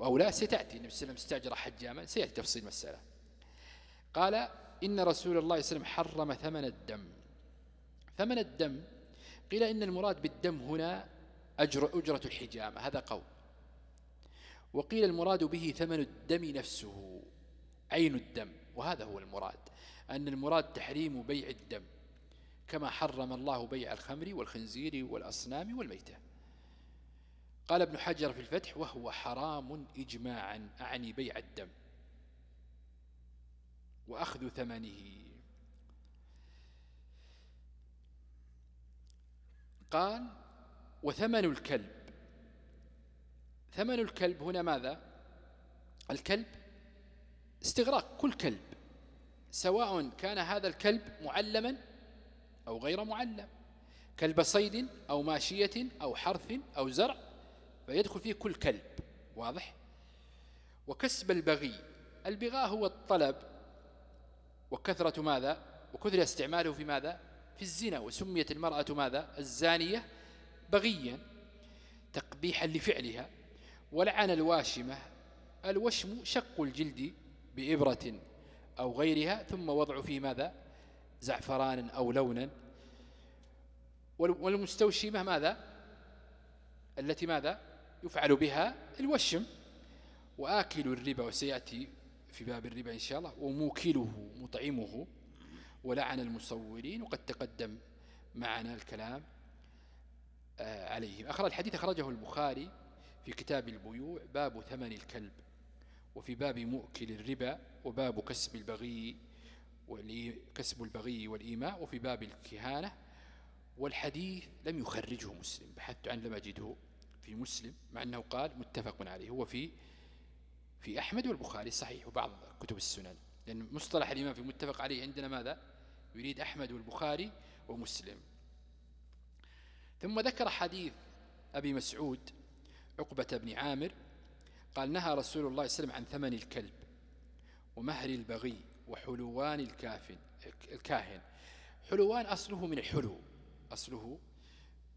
أو لا ستأتي. النبي صلى الله عليه وسلم استأجر حجاما سيأتي تفصيل المسألة. قال إن رسول الله صلى الله عليه وسلم حرم ثمن الدم. ثمن الدم قيل إن المراد بالدم هنا أجر أجرة الحجامة هذا قول. وقيل المراد به ثمن الدم نفسه عين الدم وهذا هو المراد. أن المراد تحريم بيع الدم كما حرم الله بيع الخمر والخنزير والأصنام والميتة. قال ابن حجر في الفتح وهو حرام إجماعا أعني بيع الدم. وأخذ ثمنه. قال وثمن الكلب. ثمن الكلب هنا ماذا؟ الكلب استغراق كل كلب سواء كان هذا الكلب معلما أو غير معلم كلب صيد أو ماشية أو حرث أو زرع فيدخل فيه كل كلب واضح؟ وكسب البغي. البغاء هو الطلب. وكثرة ماذا؟ وكثر استعماله في ماذا؟ في الزنا. وسميت المرأة ماذا؟ الزانية بغيا تقبيحا لفعلها. ولعن الواشمة. الوشم شق الجلد بإبرة أو غيرها ثم وضع فيه ماذا؟ زعفران أو لونا. والمستوشمة ماذا؟ التي ماذا؟ يفعل بها الوشم. وآكل الربا وسيأتي في باب الربا إن شاء الله. وموكله مطعمه. ولعن المصورين. وقد تقدم معنا الكلام آه، عليهم أخرج الحديث أخرجه البخاري في كتاب البيوع باب ثمن الكلب. وفي باب مؤكل الربا وباب كسب البغي كسب البغي والإيماء. وفي باب الكهانة. والحديث لم يخرجه مسلم بحثت عن لم أجده. في مسلم مع أنه قال متفق عليه هو في في أحمد والبخاري صحيح وبعض كتب السنن. لأن مصطلح الإمام في متفق عليه عندنا ماذا؟ يريد أحمد والبخاري ومسلم. ثم ذكر حديث أبي مسعود عقبة بن عامر قال نهى رسول الله صلى الله عليه وسلم عن ثمن الكلب ومهر البغي وحلوان الكافن الكاهن. حلوان أصله من الحلو أصله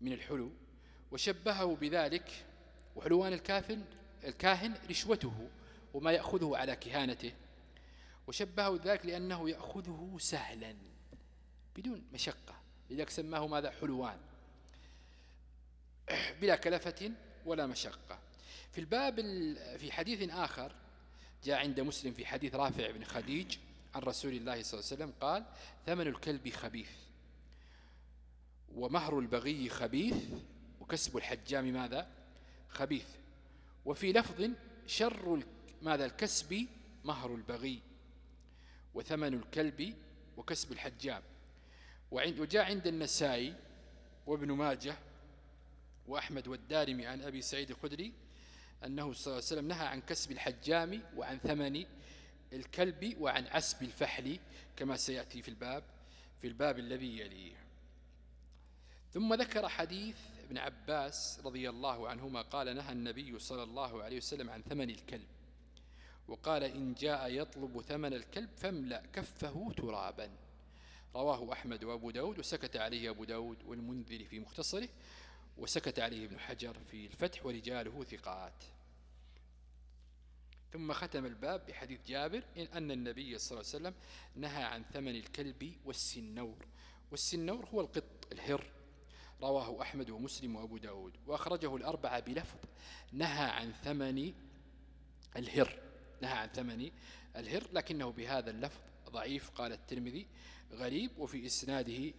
من الحلو. وشبهه بذلك وحلوان الكافن الكاهن رشوته وما يأخذه على كهانته. وشبهه ذلك لأنه يأخذه سهلا بدون مشقة. لذلك سماه ماذا؟ حلوان. بلا كلفة ولا مشقة. في الباب في حديث آخر جاء عند مسلم في حديث رافع بن خديج عن رسول الله صلى الله عليه وسلم قال ثمن الكلب خبيث ومهر البغي خبيث وكسب الحجام ماذا؟ خبيث. وفي لفظ شر ماذا؟ الكسب مهر البغي وثمن الكلب وكسب الحجام. وجاء عند النسائي وابن ماجه وأحمد والدارمي عن أبي سعيد الخدري أنه صلى الله عليه وسلم نهى عن كسب الحجام وعن ثمن الكلب وعن عسب الفحل كما سيأتي في الباب في الباب الذي يليه. ثم ذكر حديث ابن عباس رضي الله عنهما قال نهى النبي صلى الله عليه وسلم عن ثمن الكلب وقال إن جاء يطلب ثمن الكلب فاملأ كفه ترابا. رواه أحمد وأبو داود وسكت عليه أبو داود والمنذر في مختصره وسكت عليه ابن حجر في الفتح ورجاله ثقات. ثم ختم الباب بحديث جابر إن أن النبي صلى الله عليه وسلم نهى عن ثمن الكلب والسنور. والسنور هو القط الهر. رواه أحمد ومسلم وأبو داود. وأخرجه الأربعة بلفظ نهى عن ثمن الهر. نهى عن ثمن الهر لكنه بهذا اللفظ ضعيف قال الترمذي. غريب وفي إسناده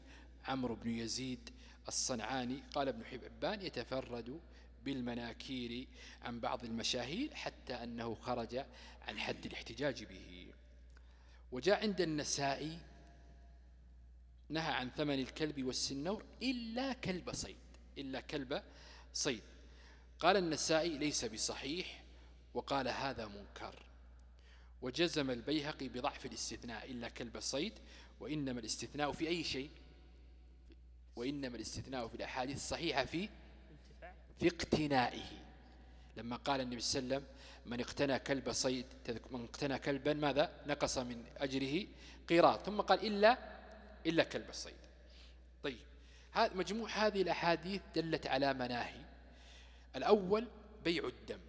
عمرو بن يزيد الصنعاني. قال ابن حبان يتفرد بالمناكير عن بعض المشاهير حتى أنه خرج عن حد الاحتجاج به. وجاء عند النسائي نهى عن ثمن الكلب والسنور إلا كلب صيد إلا كلب صيد. قال النسائي ليس بصحيح وقال هذا منكر. وجزم البيهقي بضعف الاستثناء إلا كلب الصيد وإنما الاستثناء في أي شيء؟ وإنما الاستثناء في الأحاديث الصحيحة في في اقتنائه. لما قال النبي صلى الله عليه وسلم من اقتنى كلب صيد من اقتنى كلبا ماذا؟ نقص من أجره قيراط ثم قال إلا إلا كلب الصيد. طيب مجموع هذه الأحاديث دلت على مناهي. الأول بيع الدم.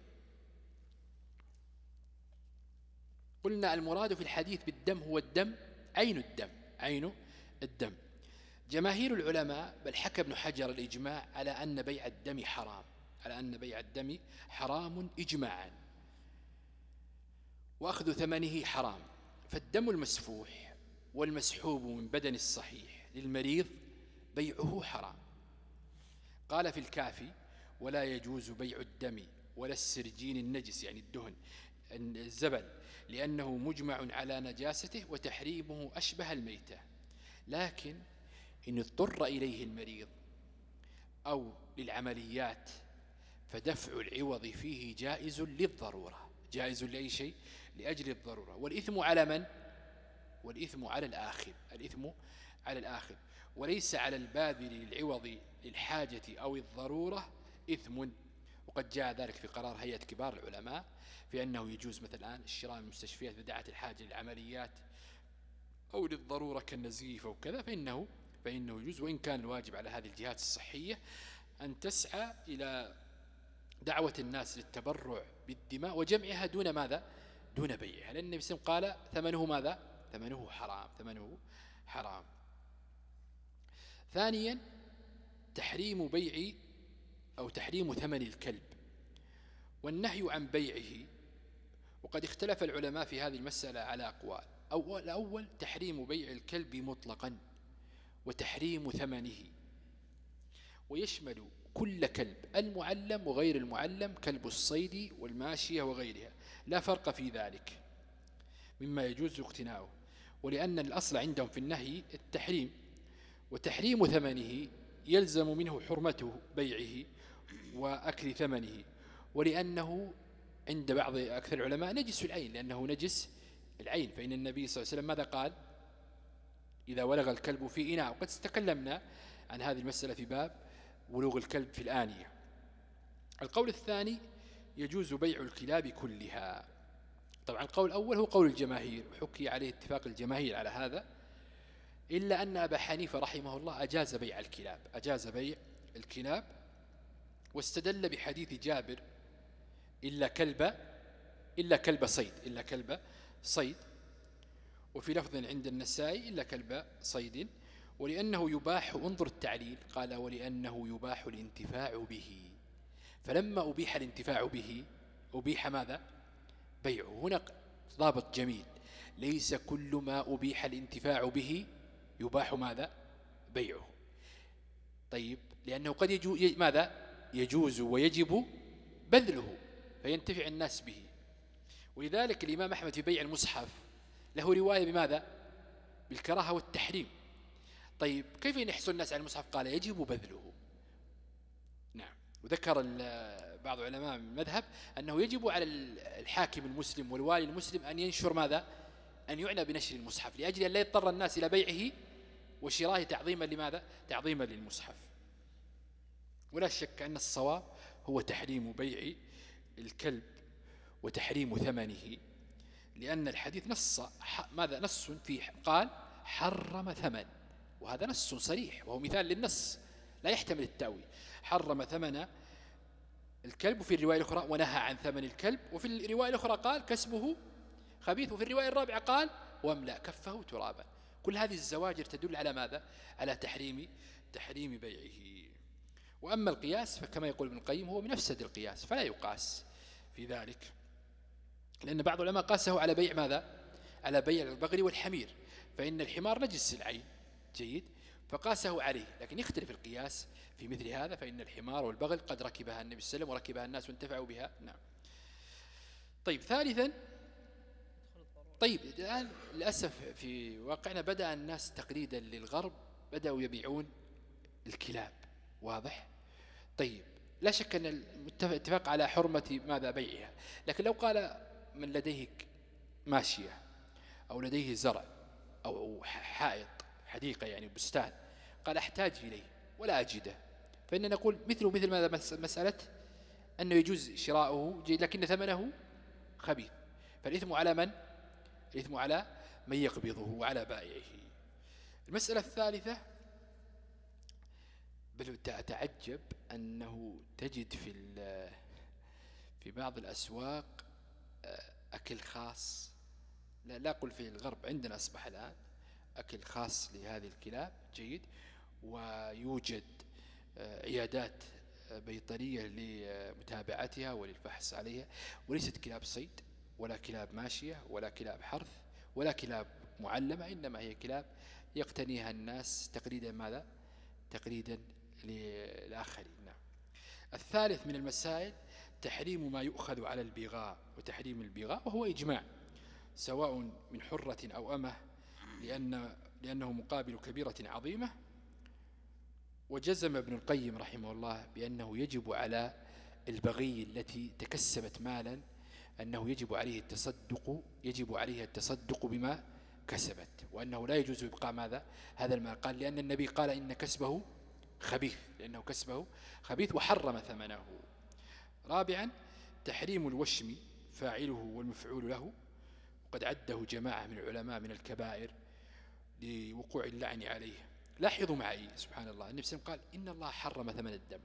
قلنا المراد في الحديث بالدم هو الدم عين الدم عين الدم. جماهير العلماء بل حكى ابن حجر الإجماع على أن بيع الدم حرام على أن بيع الدم حرام إجماعا. وأخذ ثمنه حرام. فالدم المسفوح والمسحوب من بدن الصحيح للمريض بيعه حرام. قال في الكافي ولا يجوز بيع الدم ولا السرجين النجس يعني الدهن الزبل لأنه مجمع على نجاسته وتحريمه أشبه الميتة. لكن إن اضطر إليه المريض أو للعمليات فدفع العوض فيه جائز للضرورة. جائز لأي شيء؟ لأجل الضرورة. والإثم على من؟ والإثم على الآخر الإثم على الآخر. وليس على الباذل للعوض للحاجة أو الضرورة إثم. وقد جاء ذلك في قرار هيئة كبار العلماء في أنه يجوز مثلا الآن الشراء من المستشفيات إذا دعت الحاجة للعمليات أو للضرورة كالنزيف أو كذا فإنه فإنه يجوز. وإن كان الواجب على هذه الجهات الصحية أن تسعى إلى دعوة الناس للتبرع بالدماء وجمعها دون ماذا؟ دون بيعها. لأن النبي صلى الله عليه وسلم قال ثمنه ماذا؟ ثمنه حرام ثمنه حرام. ثانيا تحريم بيع أو تحريم ثمن الكلب والنهي عن بيعه. وقد اختلف العلماء في هذه المسألة على أقوال. أول, الأول تحريم بيع الكلب مطلقا وتحريم ثمنه. ويشمل كل كلب المعلم وغير المعلم كلب الصيد والماشية وغيرها. لا فرق في ذلك مما يجوز اقتناؤه. ولأن الأصل عندهم في النهي التحريم وتحريم ثمنه يلزم منه حرمته بيعه وأكل ثمنه. ولأنه عند بعض أكثر العلماء نجس العين لأنه نجس العين. فإن النبي صلى الله عليه وسلم ماذا قال؟ إذا ولغ الكلب في إناء وقد تكلمنا عن هذه المسألة في باب ولوغ الكلب في الآنية. القول الثاني يجوز بيع الكلاب كلها. طبعا القول الأول هو قول الجماهير وحكي عليه اتفاق الجماهير على هذا إلا أن أبا حنيفة رحمه الله أجاز بيع الكلاب أجاز بيع الكلاب واستدل بحديث جابر إلا كلب إلا كلب صيد إلا كلب صيد. وفي لفظ عند النسائي إلا كلب صيد ولأنه يباح انظر التعليل قال ولأنه يباح الانتفاع به. فلما أبيح الانتفاع به أبيح ماذا؟ بيعه هنا ضابط جميل. ليس كل ما أبيح الانتفاع به يباح ماذا؟ بيعه. طيب لأنه قد يجوز ماذا؟ يجوز ويجب بذله فينتفع الناس به. ولذلك الإمام أحمد في بيع المصحف له رواية بماذا؟ بالكراهة والتحريم. طيب كيف ينحص الناس على المصحف؟ قال يجب بذله. نعم. وذكر بعض علماء المذهب أنه يجب على الحاكم المسلم والوالي المسلم أن ينشر ماذا؟ أن يعنى بنشر المصحف لأجل أن لا يضطر الناس إلى بيعه وشرائه تعظيما لماذا؟ تعظيما للمصحف. ولا شك أن الصواب هو تحريم بيع الكلب وتحريم ثمنه لأن الحديث نص ماذا؟ نص فيه قال حرم ثمن وهذا نص صريح وهو مثال للنص لا يحتمل التأويل. حرم ثمن الكلب وفي الرواية الأخرى ونهى عن ثمن الكلب وفي الرواية الأخرى قال كسبه خبيث وفي الرواية الرابعة قال واملأ كفه ترابا. كل هذه الزواجر تدل على ماذا؟ على تحريم تحريم بيعه. وأما القياس فكما يقول ابن القيم هو من أفسد القياس فلا يقاس في ذلك. لأن بعض العلماء قاسه على بيع ماذا؟ على بيع البغل والحمير. فإن الحمار نجس العين. جيد. فقاسه عليه. لكن يختلف القياس في مثل هذا فإن الحمار والبغل قد ركبها النبي صلى الله عليه وسلم وركبها الناس وانتفعوا بها. نعم. طيب ثالثا طيب الآن للأسف في واقعنا بدأ الناس تقليدا للغرب بدأوا يبيعون الكلاب. واضح؟ طيب لا شك أن الاتفاق على حرمة ماذا بيعها. لكن لو قال من لديه ماشية أو لديه زرع أو حائط حديقة يعني بستان قال أحتاج إليه ولا أجده. فإن نقول مثله مثل ماذا مسألة أنه يجوز شراؤه لكن ثمنه خبيث. فالإثم على من؟ الإثم على من يقبضه وعلى بائعه. المسألة الثالثة بل أتعجب أنه تجد في في بعض الأسواق آه، أكل خاص. لا, لا أقول في الغرب عندنا أصبح الآن. أكل خاص لهذه الكلاب جيد. ويوجد آه، عيادات آه، بيطرية لمتابعتها وللفحص عليها. وليست كلاب صيد ولا كلاب ماشية ولا كلاب حرث ولا كلاب معلمة إنما هي كلاب يقتنيها الناس. تقليدا ماذا؟ تقليدا للآخرين. نعم. الثالث من المسائل تحريم ما يؤخذ على البغاء. وتحريم البغاء وهو إجماع سواء من حرة أو أمة لأن لأنه مقابل كبيرة عظيمة وجزم ابن القيم رحمه الله بأنه يجب على البغي التي تكسبت مالا أنه يجب عليه التصدق يجب عليه التصدق بما كسبت وأنه لا يجوز إبقاء ماذا؟ هذا المال. قال لأن النبي قال إن كسبه خبيث لأنه كسبه خبيث وحرم ثمنه. رابعا تحريم الوشم فاعله والمفعول له وقد عده جماعة من العلماء من الكبائر لوقوع اللعن عليه. لاحظوا معي سبحان الله النبي صلى قال إن الله حرم ثمن الدم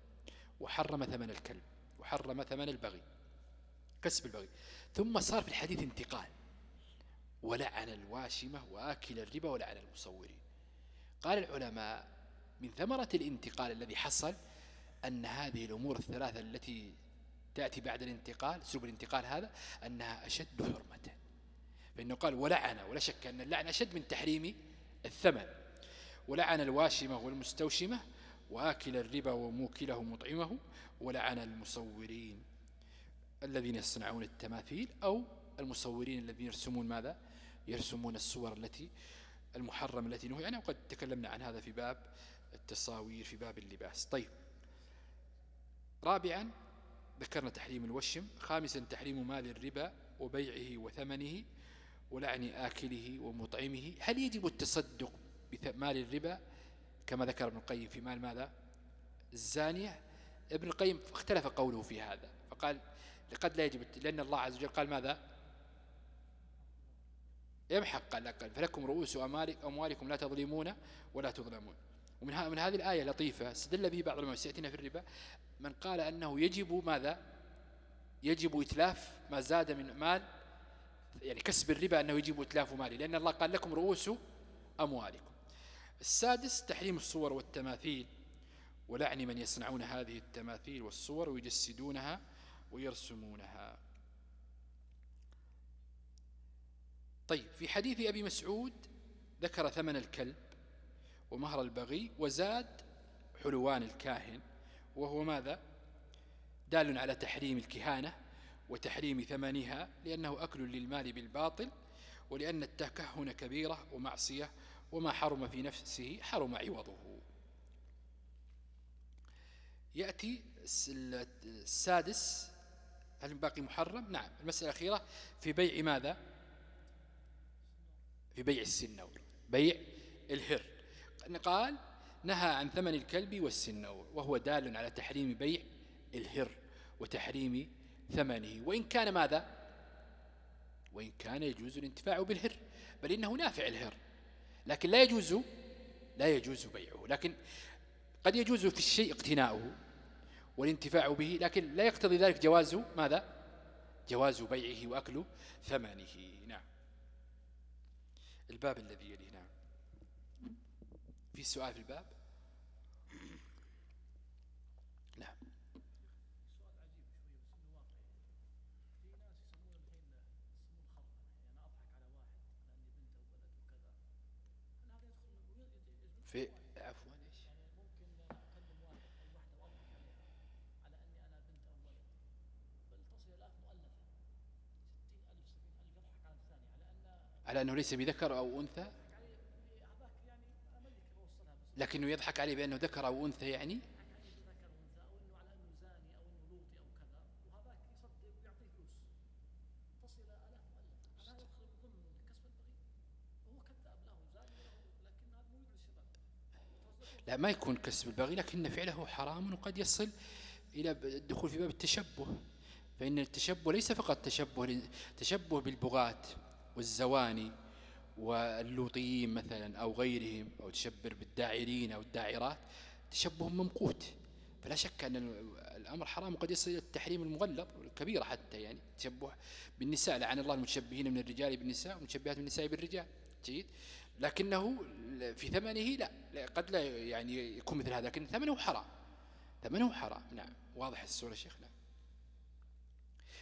وحرم ثمن الكلب وحرم ثمن البغي كسب البغي. ثم صار في الحديث انتقال ولعن الواشمة وآكل الربا ولعن المصورين قال العلماء من ثمرة الانتقال الذي حصل أن هذه الأمور الثلاثة التي تأتي بعد الانتقال أسلوب الانتقال هذا أنها أشد حرمة. فإنه قال ولعن ولا شك أن اللعن أشد من تحريم الثمن ولعن الواشمة والمستوشمة وآكل الربا وموكله مطعمه ولعن المصورين الذين يصنعون التماثيل أو المصورين الذين يرسمون ماذا؟ يرسمون الصور التي المحرم التي نهي عنها وقد تكلمنا عن هذا في باب التصاوير في باب اللباس. طيب. رابعا ذكرنا تحريم الوشم. خامسا تحريم مال الربا وبيعه وثمنه. ولعن آكله ومطعمه. هل يجب التصدق بمال الربا؟ كما ذكر ابن القيم في مال ماذا؟ الزانية. ابن القيم اختلف قوله في هذا فقال لقد لا يجب لأن الله عز وجل قال ماذا؟ يمحق قال فلكم رؤوس أموالكم لا تظلمون ولا تظلمون. ومن من هذه الآية لطيفة استدل به بعض العلماء سيأتينا في الربا من قال أنه يجب ماذا؟ يجب إتلاف ما زاد من مال يعني كسب الربا أنه يجب إتلاف ماله لأن الله قال لكم رؤوس أموالكم. السادس تحريم الصور والتماثيل. ولعن من يصنعون هذه التماثيل والصور ويجسدونها ويرسمونها. طيب في حديث أبي مسعود ذكر ثمن الكلب ومهر البغي وزاد حلوان الكاهن وهو ماذا؟ دال على تحريم الكهانة. وتحريم ثمنها لأنه أكل للمال بالباطل ولأن التكهن كبيرة ومعصية وما حرم في نفسه حرم عوضه. يأتي السادس هل باقي محرم؟ نعم. المسألة الأخيرة في بيع ماذا؟ في بيع السنور بيع الهر. قال نهى عن ثمن الكلب والسنور وهو دال على تحريم بيع الهر وتحريم ثمنه. وإن كان ماذا؟ وإن كان يجوز الانتفاع بالهر. بل إنه نافع الهر. لكن لا يجوز لا يجوز بيعه. لكن قد يجوز في الشيء اقتناؤه والانتفاع به لكن لا يقتضي ذلك جواز ماذا؟ جواز بيعه وأكل ثمنه. نعم. الباب الذي يليه نعم. في سؤال في الباب؟ في عفوا على أنه ليس بذكر أو أنثى؟ لكنه يضحك عليه بأنه ذكر أو أنثى يعني؟ ما يكون كسب البغي لكن فعله حرام وقد يصل إلى الدخول في باب التشبه. فإن التشبه ليس فقط تشبه تشبه بالبغاة والزواني واللوطيين مثلا أو غيرهم أو تشبر بالداعرين أو الداعرات تشبه ممقوت. فلا شك أن الأمر حرام وقد يصل إلى التحريم المغلظ الكبيرة حتى يعني تشبه بالنساء لعن الله المتشبهين من الرجال بالنساء والمتشبهات بالنساء بالرجال. جيد. لكنه في ثمنه لا. قد لا يعني يكون مثل هذا لكن ثمنه حرام. ثمنه حرام. نعم. واضح الصورة شيخ؟ نعم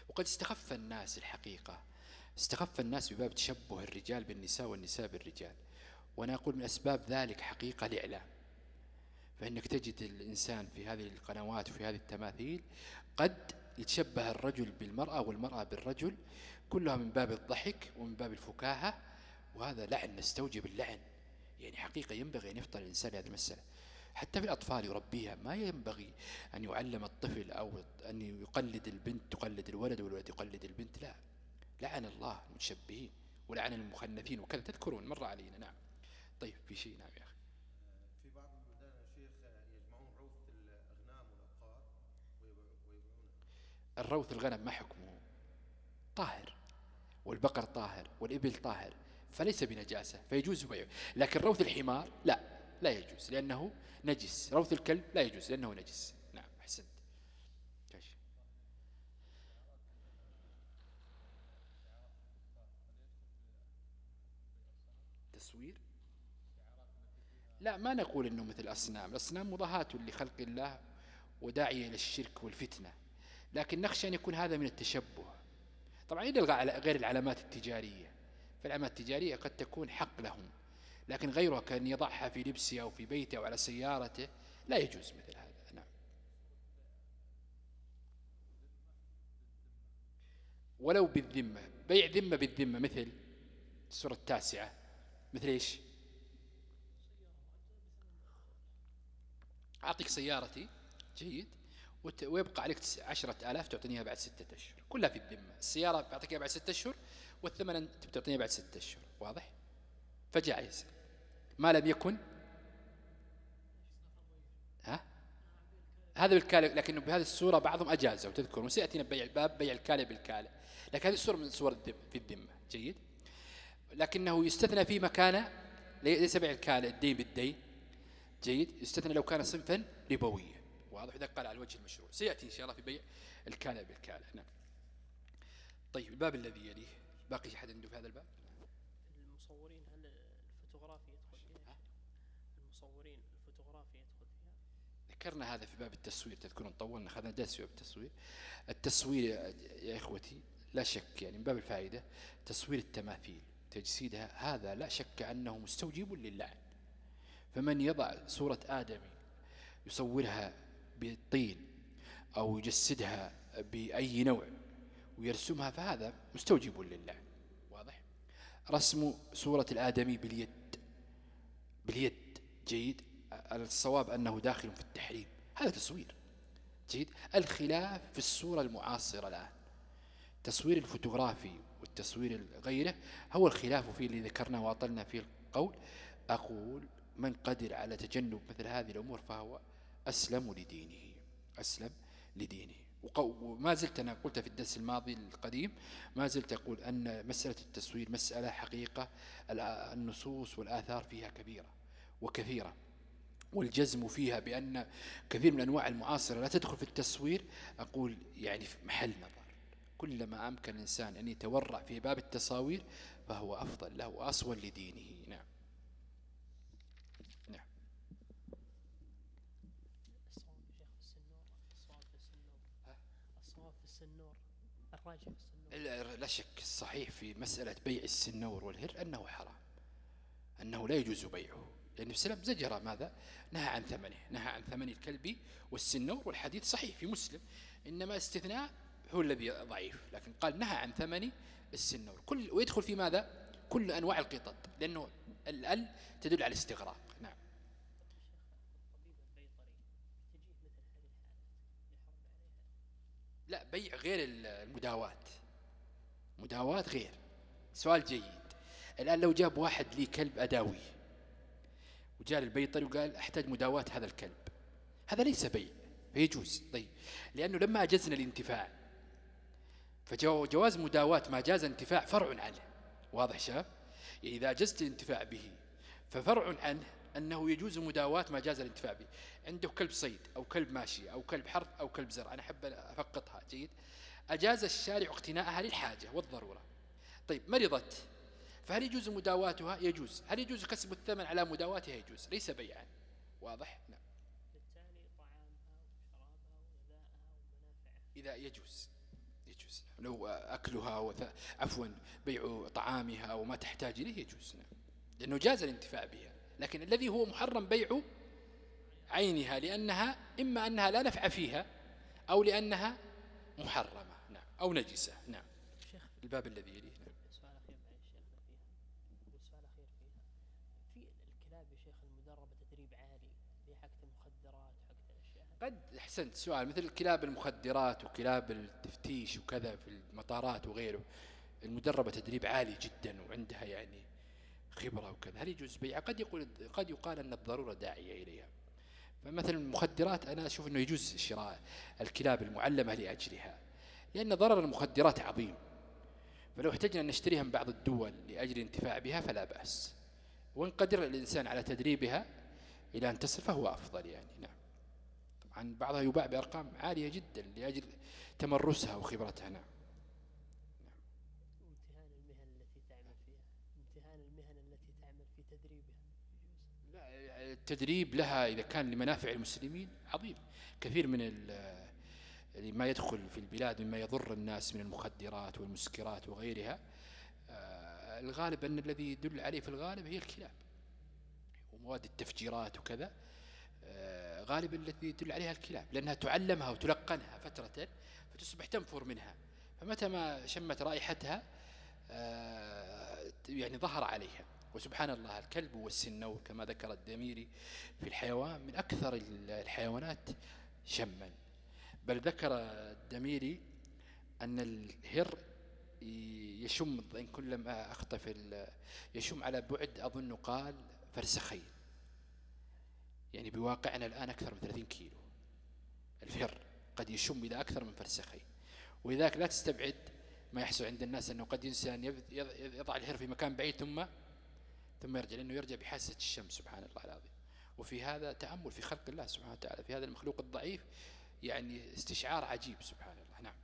وقد استخف الناس الحقيقة. استخف الناس بباب تشبه الرجال بالنساء والنساء بالرجال. وأنا أقول من أسباب ذلك حقيقة الإعلام. فإنك تجد الإنسان في هذه القنوات وفي هذه التماثيل قد يتشبه الرجل بالمرأة والمرأة بالرجل كلها من باب الضحك ومن باب الفكاهة وهذا لعن نستوجب اللعن. يعني حقيقة ينبغي أن يفطر الإنسان هذه المسألة. حتى في الأطفال يربيها ما ينبغي أن يعلم الطفل أو أن يقلد البنت تقلد الولد والولد يقلد البنت لا. لعن الله المتشبهين ولعن المخنثين وكذا. تذكرون مر علينا. نعم. طيب في شيء؟ نعم يا أخي. في بعض البلدان يا شيخ يجمعون روث الأغنام والأبقار الروث الغنم ما حكمه؟ طاهر. والبقر طاهر. والإبل طاهر. فليس بنجاسة فيجوز بيعه لكن روث الحمار لا لا يجوز لأنه نجس. روث الكلب لا يجوز لأنه نجس. نعم أحسنت. تصوير؟ لا ما نقول أنه مثل الأصنام. الأصنام مضاهاة لخلق الله وداعية إلى الشرك والفتنة. لكن نخشى أن يكون هذا من التشبه. طبعا إلى غير العلامات التجارية. فالعلامات التجارية قد تكون حق لهم لكن غيرها كان يضعها في لبسه أو في بيته أو على سيارته لا يجوز مثل هذا. نعم. ولو بالذمة بيع ذمة بالذمة مثل السورة التاسعة مثل إيش؟ أعطيك سيارتي جيد. ويبقى عليك عشرة آلاف تعطينيها بعد ستة أشهر. كلها في الذمة. السيارة بعطيك بعد ستة أشهر والثمن أنت بتعطينيها بعد ستة أشهر. واضح؟ فجائز. ما لم يكن. ها؟ هذا بالكالة لكن بهذه الصورة بعضهم أجازه وتذكرون وسيأتينا بيع باب بيع الكالة بالكالة لكن هذه الصورة من صور الذمة في الذمة. جيد. لكنه يستثنى في مكانه ليس بيع الكالئ الدين بالدين. جيد. يستثنى لو كان صنفا ربويا. واضح. إذا قال على الوجه المشروع سيأتي إن شاء الله في بيع الكالئ بالكالئ نعم. طيب الباب الذي يليه باقي أحد عنده في هذا الباب؟ المصورين هل الفوتوغرافي يدخل فيها؟ المصورين الفوتوغرافي يدخل فيها؟ ذكرنا هذا في باب التصوير تذكرون طولنا أخذنا درس في باب التصوير التصوير يا إخوتي لا شك يعني من باب الفائدة تصوير التماثيل تجسيدها هذا لا شك أنه مستوجب للعن فمن يضع صورة آدمي يصورها بالطين أو يجسدها بأي نوع ويرسمها فهذا مستوجب لله. واضح؟ رسم صورة الآدمي باليد باليد. جيد؟ الصواب أنه داخل في التحريم. هذا تصوير. جيد؟ الخلاف في الصورة المعاصرة الآن. تصوير الفوتوغرافي والتصوير غيره هو الخلاف فيه اللي ذكرنا وأطلنا فيه القول. أقول من قدر على تجنب مثل هذه الأمور فهو أسلم لدينه أسلم لدينه. وما زلت أنا قلت في الدرس الماضي القديم ما زلت أقول أن مسألة التصوير مسألة حقيقة النصوص والآثار فيها كبيرة وكثيرة. والجزم فيها بأن كثير من أنواع المعاصرة لا تدخل في التصوير أقول يعني في محل نظر. كلما أمكن الإنسان أن يتورع في باب التصاوير فهو أفضل له وأصول لدينه. نعم. لا شك الصحيح في مسألة بيع السنور والهر أنه حرام أنه لا يجوز بيعه لأن السلام زجر ماذا؟ نهى عن ثمنه نهى عن ثمن الكلب والسنور والحديث صحيح في مسلم إنما استثناء هو الذي ضعيف لكن قال نهى عن ثمن السنور. كل ويدخل في ماذا؟ كل أنواع القطط لأنه الأل تدل على الاستغراق نعم لا بيع غير المداواة مداواة غير. سؤال جيد. الآن لو جاب واحد لي كلب أداوي وجاء البيطري وقال أحتاج مداواة هذا الكلب. هذا ليس بيع فيجوز. طيب لأنه لما أجزنا الانتفاع فجواز مداواة ما جاز انتفاع فرع عنه. واضح شاب يعني إذا أجزت الانتفاع به ففرع عنه أنه يجوز مداواة ما جاز الانتفاع به. عنده كلب صيد أو كلب ماشي أو كلب حرث أو كلب زرع. أنا أحب أفقطها. جيد. أجاز الشارع اقتناءها للحاجة والضرورة. طيب مرضت فهل يجوز مداواتها؟ يجوز. هل يجوز كسب الثمن على مداواتها؟ يجوز. ليس بيعا. واضح؟ نعم. إذا يجوز. يجوز. لو أكلها وث... عفوا بيع طعامها وما تحتاج إليه يجوز. نعم. لأنه جاز الانتفاع بها. لكن الذي هو محرم بيع عينها لأنها إما أنها لا نفع فيها أو لأنها محرمة. نعم. أو نجسة. نعم. الباب الذي يليه. نعم. قد أحسنت سؤال مثل كلاب المخدرات وكلاب التفتيش وكذا في المطارات وغيره المدربة تدريب عالي جدا وعندها يعني خبرة وكذا هل يجوز بيعها قد يقول قد يقال أن الضرورة داعية إليها. فمثلا المخدرات أنا أشوف أنه يجوز شراء الكلاب المعلمة لأجلها لأن ضرر المخدرات عظيم. فلو احتجنا أن نشتريها من بعض الدول لأجل الانتفاع بها فلا بأس. وإن قدر الإنسان على تدريبها إلى أن تصل فهو أفضل يعني. نعم. طبعا بعضها يباع بأرقام عالية جدا لأجل تمرسها وخبرتها. نعم امتهان المهن التي تعمل فيها امتهان المهن التي تعمل في تدريبها يجوز لا التدريب لها إذا كان لمنافع المسلمين عظيم. كثير من اللي ما يدخل في البلاد مما يضر الناس من المخدرات والمسكرات وغيرها آه، الغالب أن الذي يدل عليه في الغالب هي الكلاب ومواد التفجيرات وكذا. آه، غالبا التي يدل عليها الكلاب لأنها تعلمها وتلقنها فترة فتصبح تنفر منها. فمتى ما شمت رائحتها آه، يعني ظهر عليها. وسبحان الله الكلب والسنور كما ذكر الدميري في الحيوان من أكثر ال- الحيوانات شما. بل ذكر الدميري أن الهر يشم إن كل ما أخطأ في ال- يشم على بعد أظن قال فرسخين. يعني بواقعنا الآن أكثر من 30 كيلو. الفر قد يشم إلى أكثر من فرسخين. ولذلك لا تستبعد ما يحصل عند الناس أنه قد يب- يض- يضع الهر في مكان بعيد ثم ثم يرجع لأنه يرجع بحاسة الشمس سبحان الله العظيم. وفي هذا تأمل في خلق الله سبحانه وتعالى. في هذا المخلوق الضعيف يعني استشعار عجيب سبحان الله. نعم.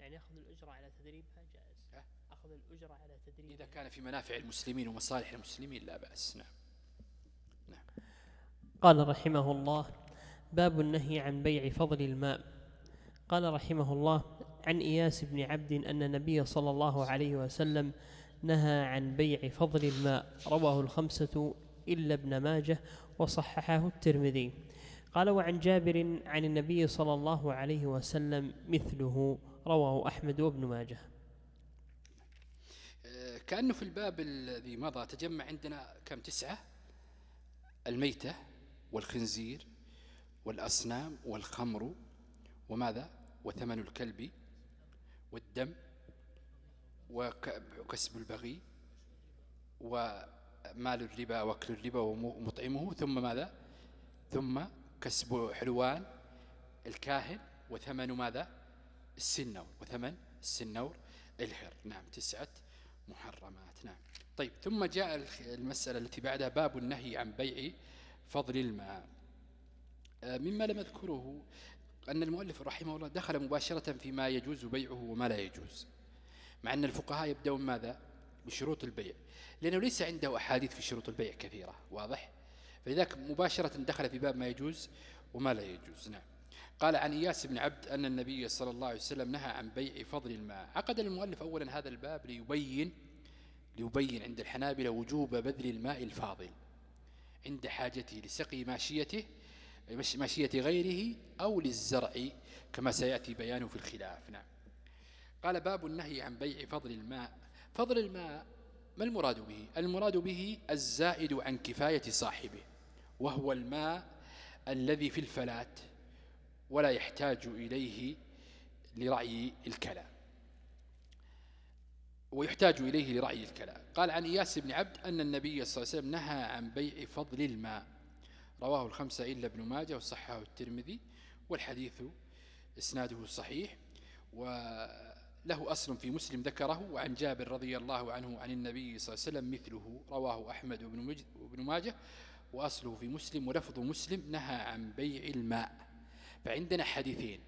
يعني أخذ الأجرة على تدريبها جائز؟ أخذ الأجرة على تدريبها؟ إذا كان في منافع المسلمين ومصالح المسلمين لا بأس. نعم. قال رحمه الله باب النهي عن بيع فضل الماء. قال رحمه الله عن إياس بن عبد أن النبي صلى الله عليه وسلم نهى عن بيع فضل الماء رواه الخمسة إلا ابن ماجه وصححه الترمذي. قال وعن جابر عن النبي صلى الله عليه وسلم مثله رواه أحمد وابن ماجه. آه، كأنه في الباب الذي مضى تجمع عندنا كم؟ تسعة؟ الميتة والخنزير والأصنام والخمر وماذا؟ وثمن الكلب والدم وكسب البغي ومال الربا وأكل الربا ومطعمه ثم ماذا؟ ثم كسب حلوان الكاهن وثمن ماذا؟ السنور وثمن السنور الهر نعم تسعة محرمات. نعم. طيب ثم جاء المسألة التي بعدها باب النهي عن بيع فضل الماء. آه، مما لم أذكره أن المؤلف رحمه الله دخل مباشرة فيما يجوز بيعه وما لا يجوز. مع أن الفقهاء يبدأون ماذا؟ بشروط البيع. لأنه ليس عنده أحاديث في شروط البيع كثيرة واضح؟ فلذلك مباشرة دخل في باب ما يجوز وما لا يجوز. نعم. قال عن إياس بن عبد أن النبي صلى الله عليه وسلم نهى عن بيع فضل الماء. عقد المؤلف أولا هذا الباب ليبين ليبين عند الحنابلة وجوب بذل الماء الفاضل عند حاجته لسقي ماشيته ماشية غيره أو للزرع كما سيأتي بيانه في الخلاف. نعم. قال باب النهي عن بيع فضل الماء. فضل الماء ما المراد به؟ المراد به الزائد عن كفاية صاحبه وهو الماء الذي في الفلات ولا يحتاج إليه لرعي الكلى ويحتاج إليه لرعي الكلى قال عن إياس بن عبد أن النبي صلى الله عليه وسلم نهى عن بيع فضل الماء. رواه الخمسة إلا ابن ماجه وصححه الترمذي والحديث إسناده صحيح. وله أصل في مسلم ذكره وعن جابر رضي الله عنه عن النبي صلى الله عليه وسلم مثله رواه أحمد وابن ماجه وأصله في مسلم ولفظ مسلم نهى عن بيع الماء. فعندنا حديثين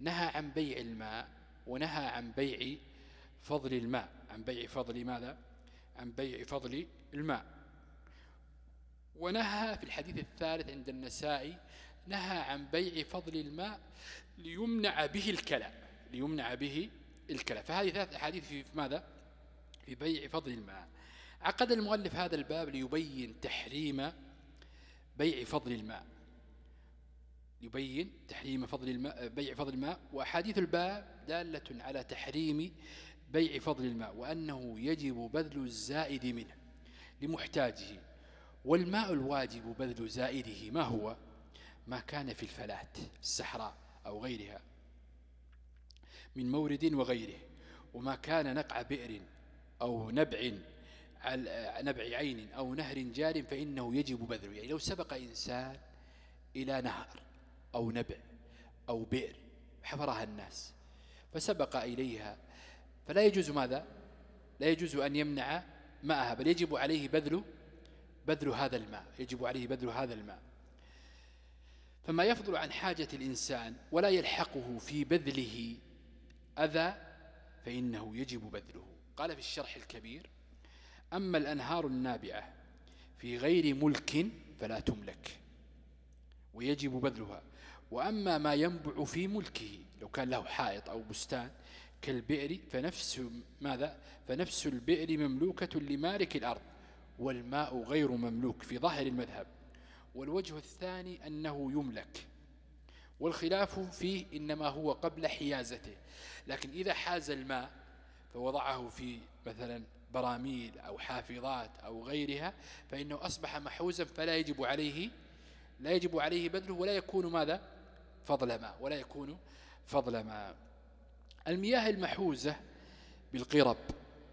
نهى عن بيع الماء ونهى عن بيع فضل الماء. عن بيع فضل ماذا؟ عن بيع فضل الماء. ونهى في الحديث الثالث عند النسائي نهى عن بيع فضل الماء ليمنع به الكلى ليمنع به الكلى فهذه ثلاث أحاديث في ماذا؟ في بيع فضل الماء. عقد المؤلف هذا الباب ليبين تحريم بيع فضل الماء. يبين تحريم فضل الماء بيع فضل الماء وأحاديث الباب دالة على تحريم بيع فضل الماء وأنه يجب بذل الزائد منه لمحتاجه. والماء الواجب بذل زائده ما هو؟ ما كان في الفلات الصحراء أو غيرها. من مورد وغيره وما كان نقع بئر أو نبع نبع عين أو نهر جار فإنه يجب بذله يعني لو سبق إنسان إلى نهر أو نبع أو بئر حفرها الناس فسبق إليها. فلا يجوز ماذا؟ لا يجوز أن يمنع ماءها بل يجب عليه بذل بذل هذا الماء يجب عليه بذل هذا الماء. فما يفضل عن حاجة الإنسان ولا يلحقه في بذله أذى فإنه يجب بذله. قال في الشرح الكبير أما الأنهار النابعة في غير ملك فلا تملك ويجب بذلها. وأما ما ينبع في ملكه لو كان له حائط أو بستان كالبئر فنفس ماذا؟ فنفس البئر مملوكة لمالك الأرض والماء غير مملوك في ظاهر المذهب. والوجه الثاني أنه يملك. والخلاف فيه إنما هو قبل حيازته. لكن إذا حاز الماء فوضعه في مثلا براميل أو حافظات أو غيرها فإنه أصبح محوزا فلا يجب عليه لا يجب عليه بذله ولا يكون ماذا؟ فضل ماء ولا يكون فضل ماء. المياه المحوزة بالقرب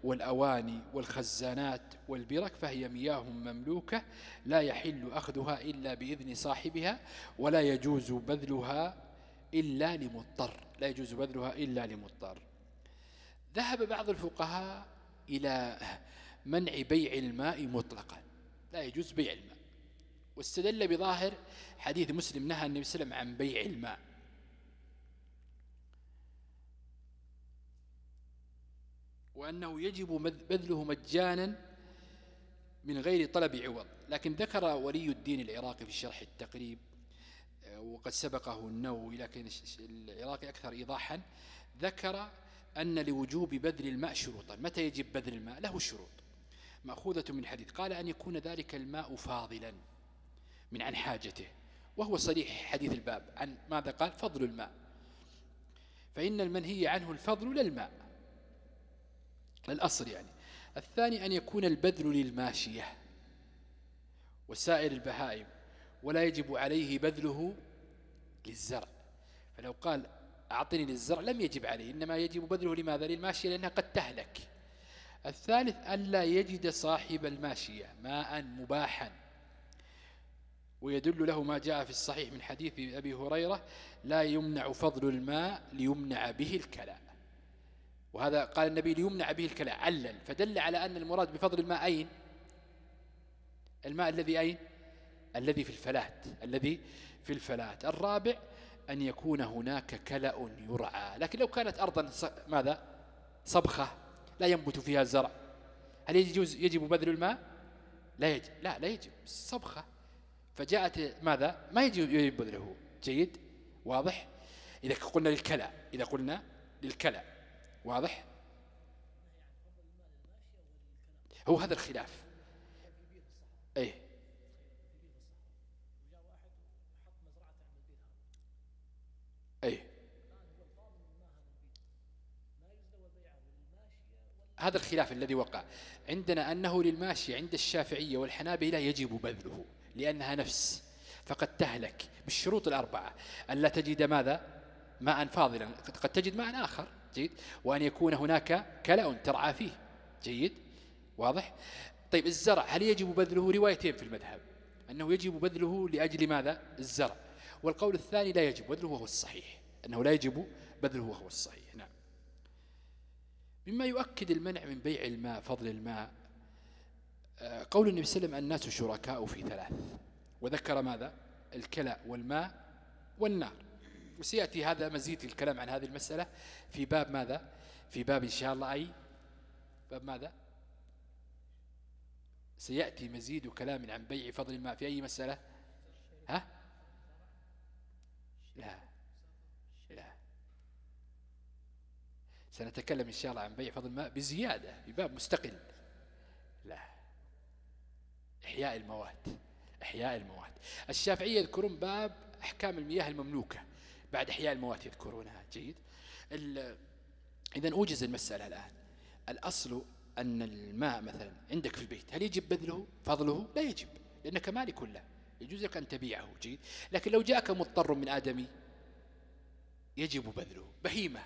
والأواني والخزانات والبرك فهي مياه مملوكة لا يحل أخذها إلا بإذن صاحبها ولا يجوز بذلها إلا لمضطر لا يجوز بذلها إلا لمضطر. ذهب بعض الفقهاء إلى منع بيع الماء مطلقا لا يجوز بيع الماء. واستدل بظاهر حديث مسلم نهى النبي صلى الله عليه وسلم عن بيع الماء. وأنه يجب بذله مجانا من غير طلب عوض. لكن ذكر ولي الدين العراقي في شرح التقريب آه، وقد سبقه النووي لكن العراقي أكثر إيضاحا ذكر أن لوجوب بذل الماء شروطا. متى يجب بذل الماء؟ له شروط. مأخوذة من حديث. قال أن يكون ذلك الماء فاضلا من عن حاجته. وهو صريح حديث الباب. عن ماذا قال؟ فضل الماء. فإن المنهي عنه الفضل للماء. الأصل يعني. الثاني أن يكون البذل للماشية وسائر البهائم ولا يجب عليه بذله للزرع. فلو قال أعطني للزرع لم يجب عليه إنما يجب بذله لماذا؟ للماشية لأنها قد تهلك. الثالث ألا يجد صاحب الماشية ماء مباحا. ويدل له ما جاء في الصحيح من حديث أبي هريرة لا يمنع فضل الماء ليمنع به الكلى. وهذا قال النبي ليمنع به الكلى علل فدل على أن المراد بفضل الماء أين؟ الماء الذي أين؟ الذي في الفلات الذي في الفلات. الرابع أن يكون هناك كلأ يرعى. لكن لو كانت أرضا ماذا؟ صبخة لا ينبت فيها زرع هل يجوز يجب بذل الماء؟ لا يجب. لا لا يجب. صبخة. فجاءت ماذا؟ ما يجب يجب بذله. جيد؟ واضح؟ إذا قلنا للكلى إذا قلنا للكلى واضح؟ هو هذا الخلاف. إيه. إيه. هذا الخلاف الذي وقع عندنا أنه للماشي عند الشافعية والحنابلة يجب بذله لأنها نفس. فقد تهلك بالشروط الأربعة. ألا تجد ماذا؟ ماء فاضلا. قد تجد ماء آخر. جيد. وأن يكون هناك كلأ ترعى فيه. جيد. واضح. طيب الزرع هل يجب بذله روايتين في المذهب؟ أنه يجب بذله لأجل ماذا؟ الزرع. والقول الثاني لا يجب بذله وهو الصحيح. أنه لا يجب بذله وهو الصحيح. نعم. مما يؤكد المنع من بيع الماء فضل الماء آه، قول النبي صلى الله عليه وسلم الناس شركاء في ثلاث. وذكر ماذا؟ الكلى والماء والنار. وسيأتي هذا مزيد الكلام عن هذه المسألة في باب ماذا؟ في باب إن شاء الله أي باب ماذا؟ سيأتي مزيد كلام عن بيع فضل الماء في أي مسألة؟ ها؟ لا. لا. سنتكلم إن شاء الله عن بيع فضل الماء بزيادة في باب مستقل. لا. إحياء المواد. إحياء المواد. الشافعية يذكرون باب أحكام المياه المملوكة. بعد إحياء الموات يذكرونها. جيد. إذا أوجز المسألة الآن. الأصل أن الماء مثلا عندك في البيت هل يجب بذله؟ فضله؟ لا يجب لأنك مالك له. يجوز لك أن تبيعه. جيد. لكن لو جاءك مضطر من آدمي يجب بذله. بهيمة.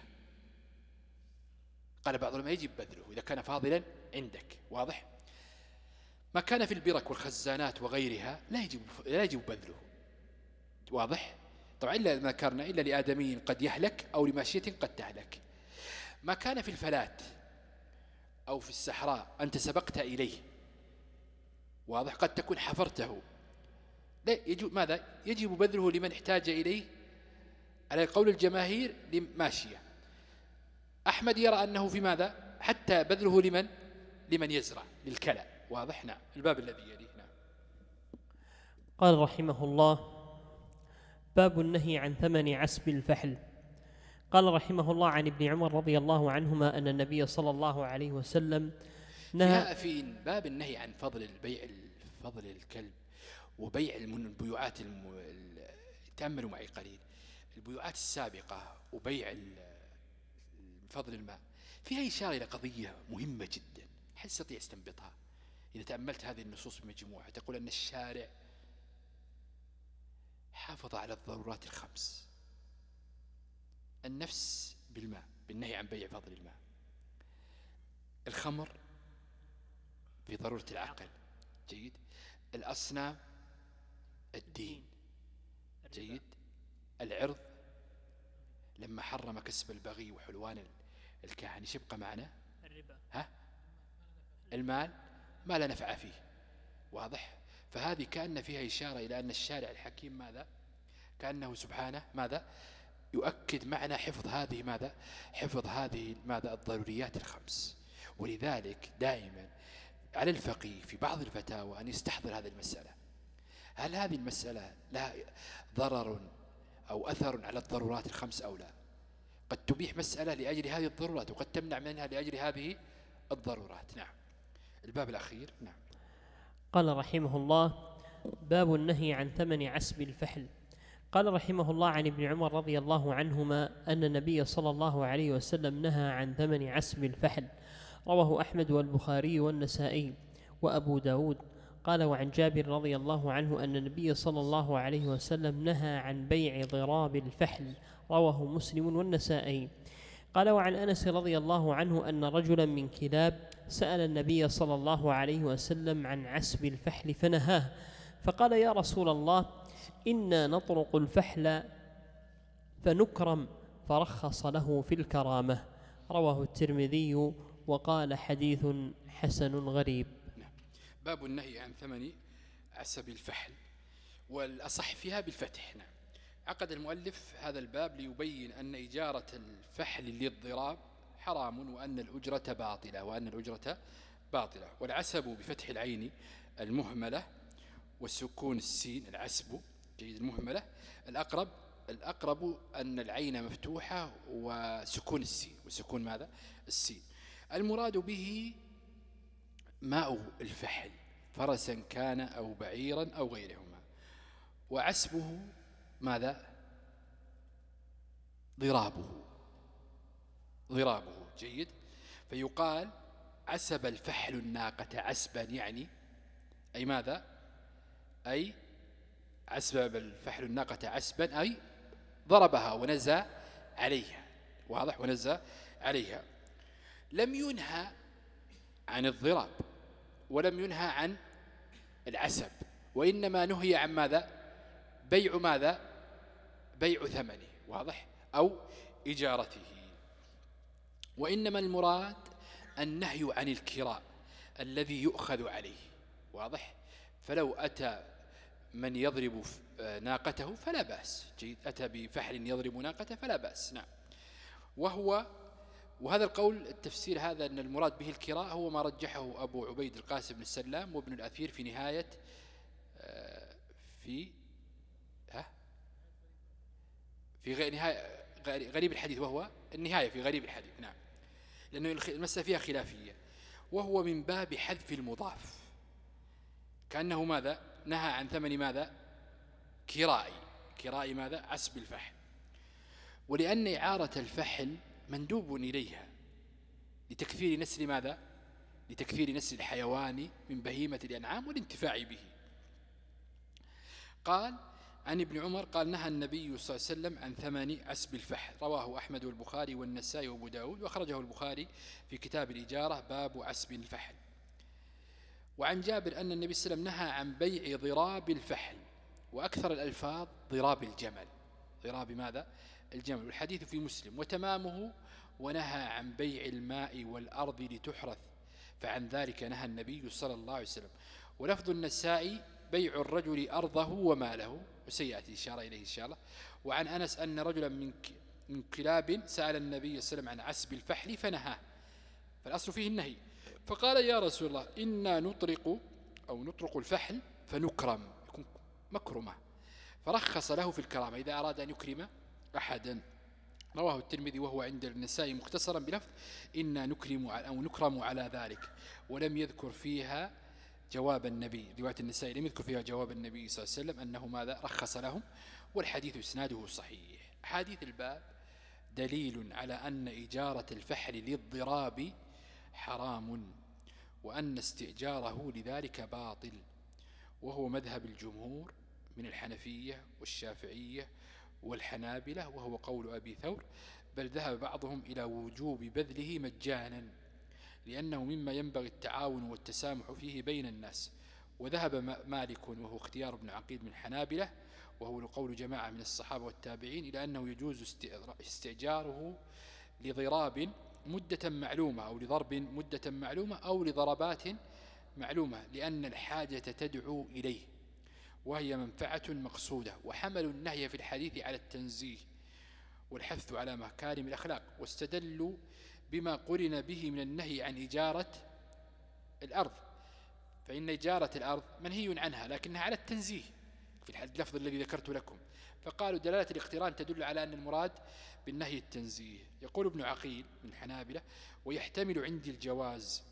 قال بعض العلماء يجب بذله إذا كان فاضلا عندك. واضح؟ ما كان في البرك والخزانات وغيرها لا يجب, لا يجب بذله. واضح؟ طبعا إلا ذكرنا إلا لآدمي قد يهلك أو لماشية قد تهلك. ما كان في الفلات أو في الصحراء أنت سبقت إليه. واضح قد تكون حفرته. لا يجب ماذا؟ يجب بذله لمن احتاج إليه. على قول الجماهير لماشية أحمد يرى أنه في ماذا؟ حتى بذله لمن؟ لمن يزرع للكلى. واضح؟ نعم. الباب الذي يليه نعم. قال رحمه الله باب النهي عن ثمن عسب الفحل. قال رحمه الله عن ابن عمر رضي الله عنهما أن النبي صلى الله عليه وسلم نهى في باب النهي عن فضل البيع فضل الكلب وبيع البيوعات الم... ال- تأملوا معي قليل. البيوعات السابقة وبيع فضل الماء فيها إشارة إلى قضية مهمة جدا هل تستطيع استنبطها إذا تأملت هذه النصوص بمجموعة تقول أن الشارع حافظ على الضرورات الخمس. النفس بالماء بالنهي عن بيع فضل الماء. الخمر في ضرورة العقل. جيد. الأصنام الدين. جيد. العرض لما حرم كسب البغي وحلوان ال- الكاهن إيش يبقى معنا. الربا. ها؟ المال ما لا نفع فيه. واضح؟ فهذه كأن فيها إشارة إلى أن الشارع الحكيم ماذا؟ كأنه سبحانه ماذا؟ يؤكد معنى حفظ هذه ماذا؟ حفظ هذه ماذا؟ الضروريات الخمس. ولذلك دائما على الفقيه في بعض الفتاوى أن يستحضر هذه المسألة. هل هذه المسألة لها ضرر أو أثر على الضرورات الخمس أو لا؟ قد تبيح مسألة لأجل هذه الضرورات وقد تمنع منها لأجل هذه الضرورات. نعم. الباب الأخير. نعم. قال رحمه الله باب النهي عن ثمن عسب الفحل. قال رحمه الله عن ابن عمر رضي الله عنهما أن النبي صلى الله عليه وسلم نهى عن ثمن عسب الفحل. رواه أحمد والبخاري والنسائي وأبو داود. قال وعن جابر رضي الله عنه أن النبي صلى الله عليه وسلم نهى عن بيع ضراب الفحل. رواه مسلم والنسائي. قال وعن أنس رضي الله عنه أن رجلا من كلاب سأل النبي صلى الله عليه وسلم عن عسب الفحل فنهاه فقال يا رسول الله إنا نطرق الفحل فنكرم فرخص له في الكرامة رواه الترمذي وقال حديث حسن غريب باب النهي عن ثمن عسب الفحل والأصح فيها بالفتح. نعم. عقد المؤلف هذا الباب ليبين أن إجارة الفحل للضراب حرام وأن الأجرة باطلة وأن الأجرة باطلة. والعسب بفتح العين المهملة وسكون السين العسب جيد المهملة. الأقرب الأقرب أن العين مفتوحة وسكون السين. وسكون ماذا؟ السين. المراد به ماء الفحل فرسا كان أو بعيرا أو غيرهما. وعسبه ماذا؟ ضرابه. ضرابه. جيد. فيقال عسب الفحل الناقة عسبا يعني أي ماذا؟ أي عسب الفحل الناقة عسبا أي ضربها ونزى عليها. واضح؟ ونزى عليها. لم ينهى عن الضراب ولم ينهى عن العسب وإنما نهي عن ماذا؟ بيع ماذا؟ بيع ثمنه واضح؟ أو إجارته. وإنما المراد النهي عن الكراء الذي يؤخذ عليه واضح؟ فلو أتى من يضرب آه، ناقته فلا بأس. جيد أتى بفحل يضرب ناقته فلا بأس. نعم. وهو وهذا القول التفسير هذا أن المراد به الكراء هو ما رجحه أبو عبيد القاسم بن السلام وابن الأثير في نهاية آه، في ها في نهاية غري- غريب الحديث وهو النهاية في غريب الحديث نعم. لأنه المسألة فيها خلافية. وهو من باب حذف المضاف. كأنه ماذا؟ نهى عن ثمن ماذا؟ كرائي. كرائي ماذا؟ عسب الفحل. ولأن إعارة الفحل مندوب إليها. لتكثير نسل ماذا؟ لتكثير نسل الحيوان من بهيمة الأنعام والانتفاع به. قال عن ابن عمر قال نهى النبي صلى الله عليه وسلم عن ثمن عسب الفحل. رواه أحمد والبخاري والنسائي وأبو داود وأخرجه البخاري في كتاب الإجارة باب عسب الفحل. وعن جابر أن النبي صلى الله عليه وسلم نهى عن بيع ضراب الفحل وأكثر الألفاظ ضراب الجمل. ضراب ماذا؟ الجمل. والحديث في مسلم. وتمامه ونهى عن بيع الماء والأرض لتحرث فعن ذلك نهى النبي صلى الله عليه وسلم. ولفظ النسائي بيع الرجل أرضه وماله. وسيأتي إشارة إليه إن شاء الله. وعن أنس أن رجلا من من كلاب سأل النبي صلى الله عليه وسلم عن عسب الفحل فنهاه. فالأصل فيه النهي. فقال يا رسول الله إنا نطرق أو نطرق الفحل فنكرم. يكون مكرمة. فرخص له في الكرامة. إذا أراد أن يكرم أحدا. رواه الترمذي وهو عند النساء مختصرا بلفظ إنا نكرم أو نكرم على ذلك. ولم يذكر فيها جواب النبي رواية النساء لم يذكر فيها جواب النبي صلى الله عليه وسلم أنه ماذا؟ رخص لهم والحديث إسناده صحيح. حديث الباب دليل على أن إجارة الفحل للضراب حرام وأن استئجاره لذلك باطل وهو مذهب الجمهور من الحنفية والشافعية والحنابلة وهو قول أبي ثور بل ذهب بعضهم إلى وجوب بذله مجانا. لأنه مما ينبغي التعاون والتسامح فيه بين الناس. وذهب مالك وهو اختيار ابن عقيد من حنابلة وهو قول جماعة من الصحابة والتابعين إلى أنه يجوز استئجاره لضراب مدة معلومة أو لضرب مدة معلومة أو لضربات معلومة لأن الحاجة تدعو إليه وهي منفعة مقصودة. وحملوا النهي في الحديث على التنزيه والحث على مكارم الأخلاق واستدلوا بما قرن به من النهي عن إجارة الأرض. فإن إجارة الأرض منهي عنها لكنها على التنزيه في اللفظ الذي ذكرت لكم. فقالوا دلالة الاقتران تدل على أن المراد بالنهي التنزيه. يقول ابن عقيل من حنابلة ويحتمل عندي الجواز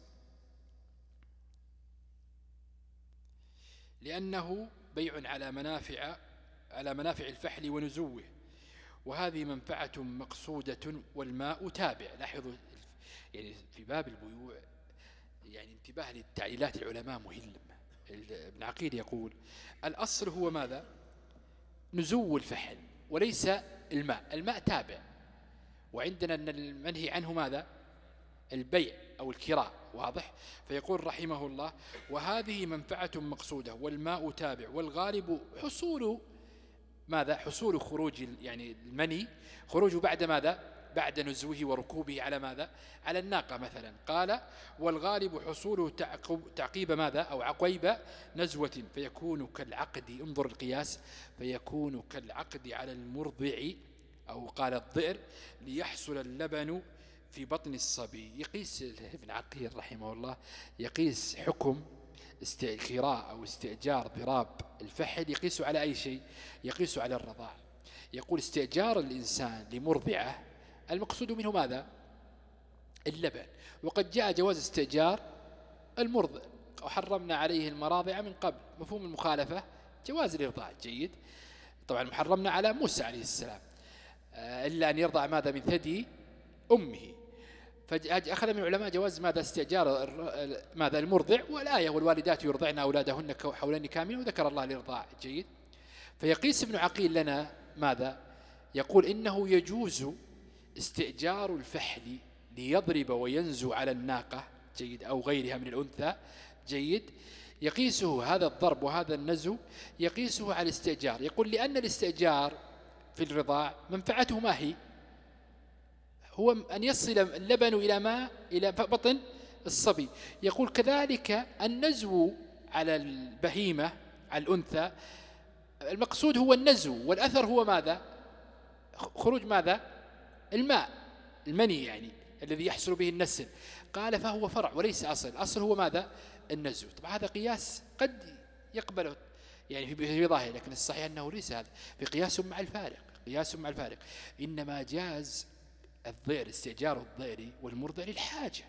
لأنه بيع على منافع على منافع الفحل ونزوه وهذه منفعة مقصودة والماء تابع. لاحظوا يعني في باب البيوع يعني انتباه للتعليلات العلماء مهم. ابن عقيل يقول الأصل هو ماذا؟ نزو الفحل وليس الماء. الماء تابع. وعندنا أن المنهي عنه ماذا؟ البيع أو الكراء. واضح؟ فيقول رحمه الله وهذه منفعة مقصودة والماء تابع والغالب حصول ماذا؟ حصول خروج يعني المني. خروج بعد ماذا؟ بعد نزوه وركوبه على ماذا؟ على الناقة مثلا. قال والغالب حصوله تعقيب ماذا؟ أو عقيب نزوة. فيكون كالعقد. انظر القياس. فيكون كالعقد على المرضع أو قال الضئر ليحصل اللبن في بطن الصبي. يقيس ابن عقيل رحمه الله يقيس حكم استئخراء أو استئجار ضراب الفحل يقيس على أي شيء؟ يقيس على الرضاع. يقول استئجار الإنسان لمرضعة المقصود منه ماذا؟ اللبن. وقد جاء جواز استئجار المرضع. وحرمنا عليه المراضع من قبل. مفهوم المخالفة؟ جواز الإرضاع. جيد. طبعا محرمنا على موسى عليه السلام. آه، إلا أن يرضع ماذا من ثدي أمه. فأخذ من العلماء جواز ماذا استئجار ماذا المرضع والآية والوالدات يرضعن أولادهن حولين كاملين وذكر الله الإرضاع. جيد. فيقيس ابن عقيل لنا ماذا؟ يقول إنه يجوز استئجار الفحل ليضرب وينزو على الناقة. جيد. أو غيرها من الأنثى. جيد. يقيسه هذا الضرب وهذا النزو يقيسه على الاستئجار. يقول لأن الاستئجار في الرضاع منفعته ما هي؟ هو أن يصل اللبن إلى ما؟ إلى بطن الصبي. يقول كذلك النزو على البهيمة على الأنثى المقصود هو النزو والأثر هو ماذا؟ خروج ماذا؟ الماء المني يعني الذي يحصل به النسل. قال فهو فرع وليس أصل. الأصل هو ماذا؟ النزو. طبعا هذا قياس قد يقبله يعني في ظاهر لكن الصحيح أنه ليس هذا. في قياس مع الفارق قياس مع الفارق. إنما جاز الضئر استئجار الضئر والمرضع للحاجة.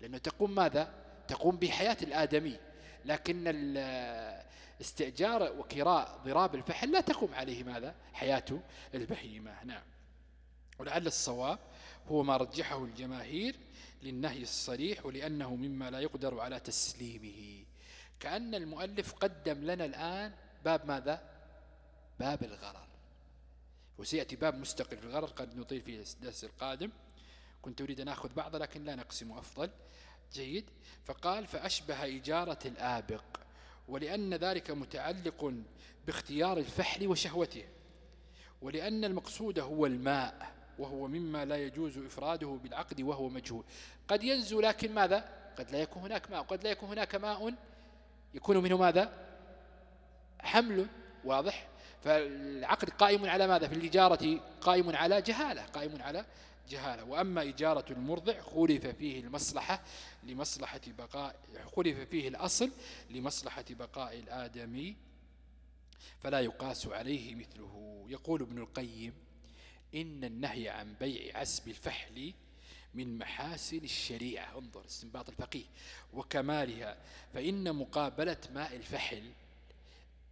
لأنه تقوم ماذا؟ تقوم بحياة الآدمي. لكن استئجار وكراء ضراب الفحل لا تقوم عليه ماذا؟ حياة البهيمة. نعم. ولعل الصواب هو ما رجحه الجماهير للنهي الصريح ولأنه مما لا يقدر على تسليمه. كأن المؤلف قدم لنا الآن باب ماذا؟ باب الغرر. وسيأتي باب مستقل في الغرر قد نطيل فيه الدرس القادم. كنت أريد أن أخذ بعض لكن لا نقسم أفضل جيد. فقال فأشبه إجارة الآبق ولأن ذلك متعلق باختيار الفحل وشهوته ولأن المقصود هو الماء وهو مما لا يجوز إفراده بالعقد وهو مجهول. قد ينزو لكن ماذا؟ قد لا يكون هناك ماء. قد لا يكون هناك ماء يكون منه ماذا؟ حمل واضح. فالعقد قائم على ماذا؟ في الإجارة قائم على جهالة قائم على جهالة. وأما إجارة المرضع خلف فيه المصلحة لمصلحة بقاء خلف فيه الأصل لمصلحة بقاء الآدمي فلا يقاس عليه مثله. يقول ابن القيم إن النهي عن بيع عسب الفحل من محاسن الشريعة. انظر استنباط الفقيه. وكمالها فإن مقابلة ماء الفحل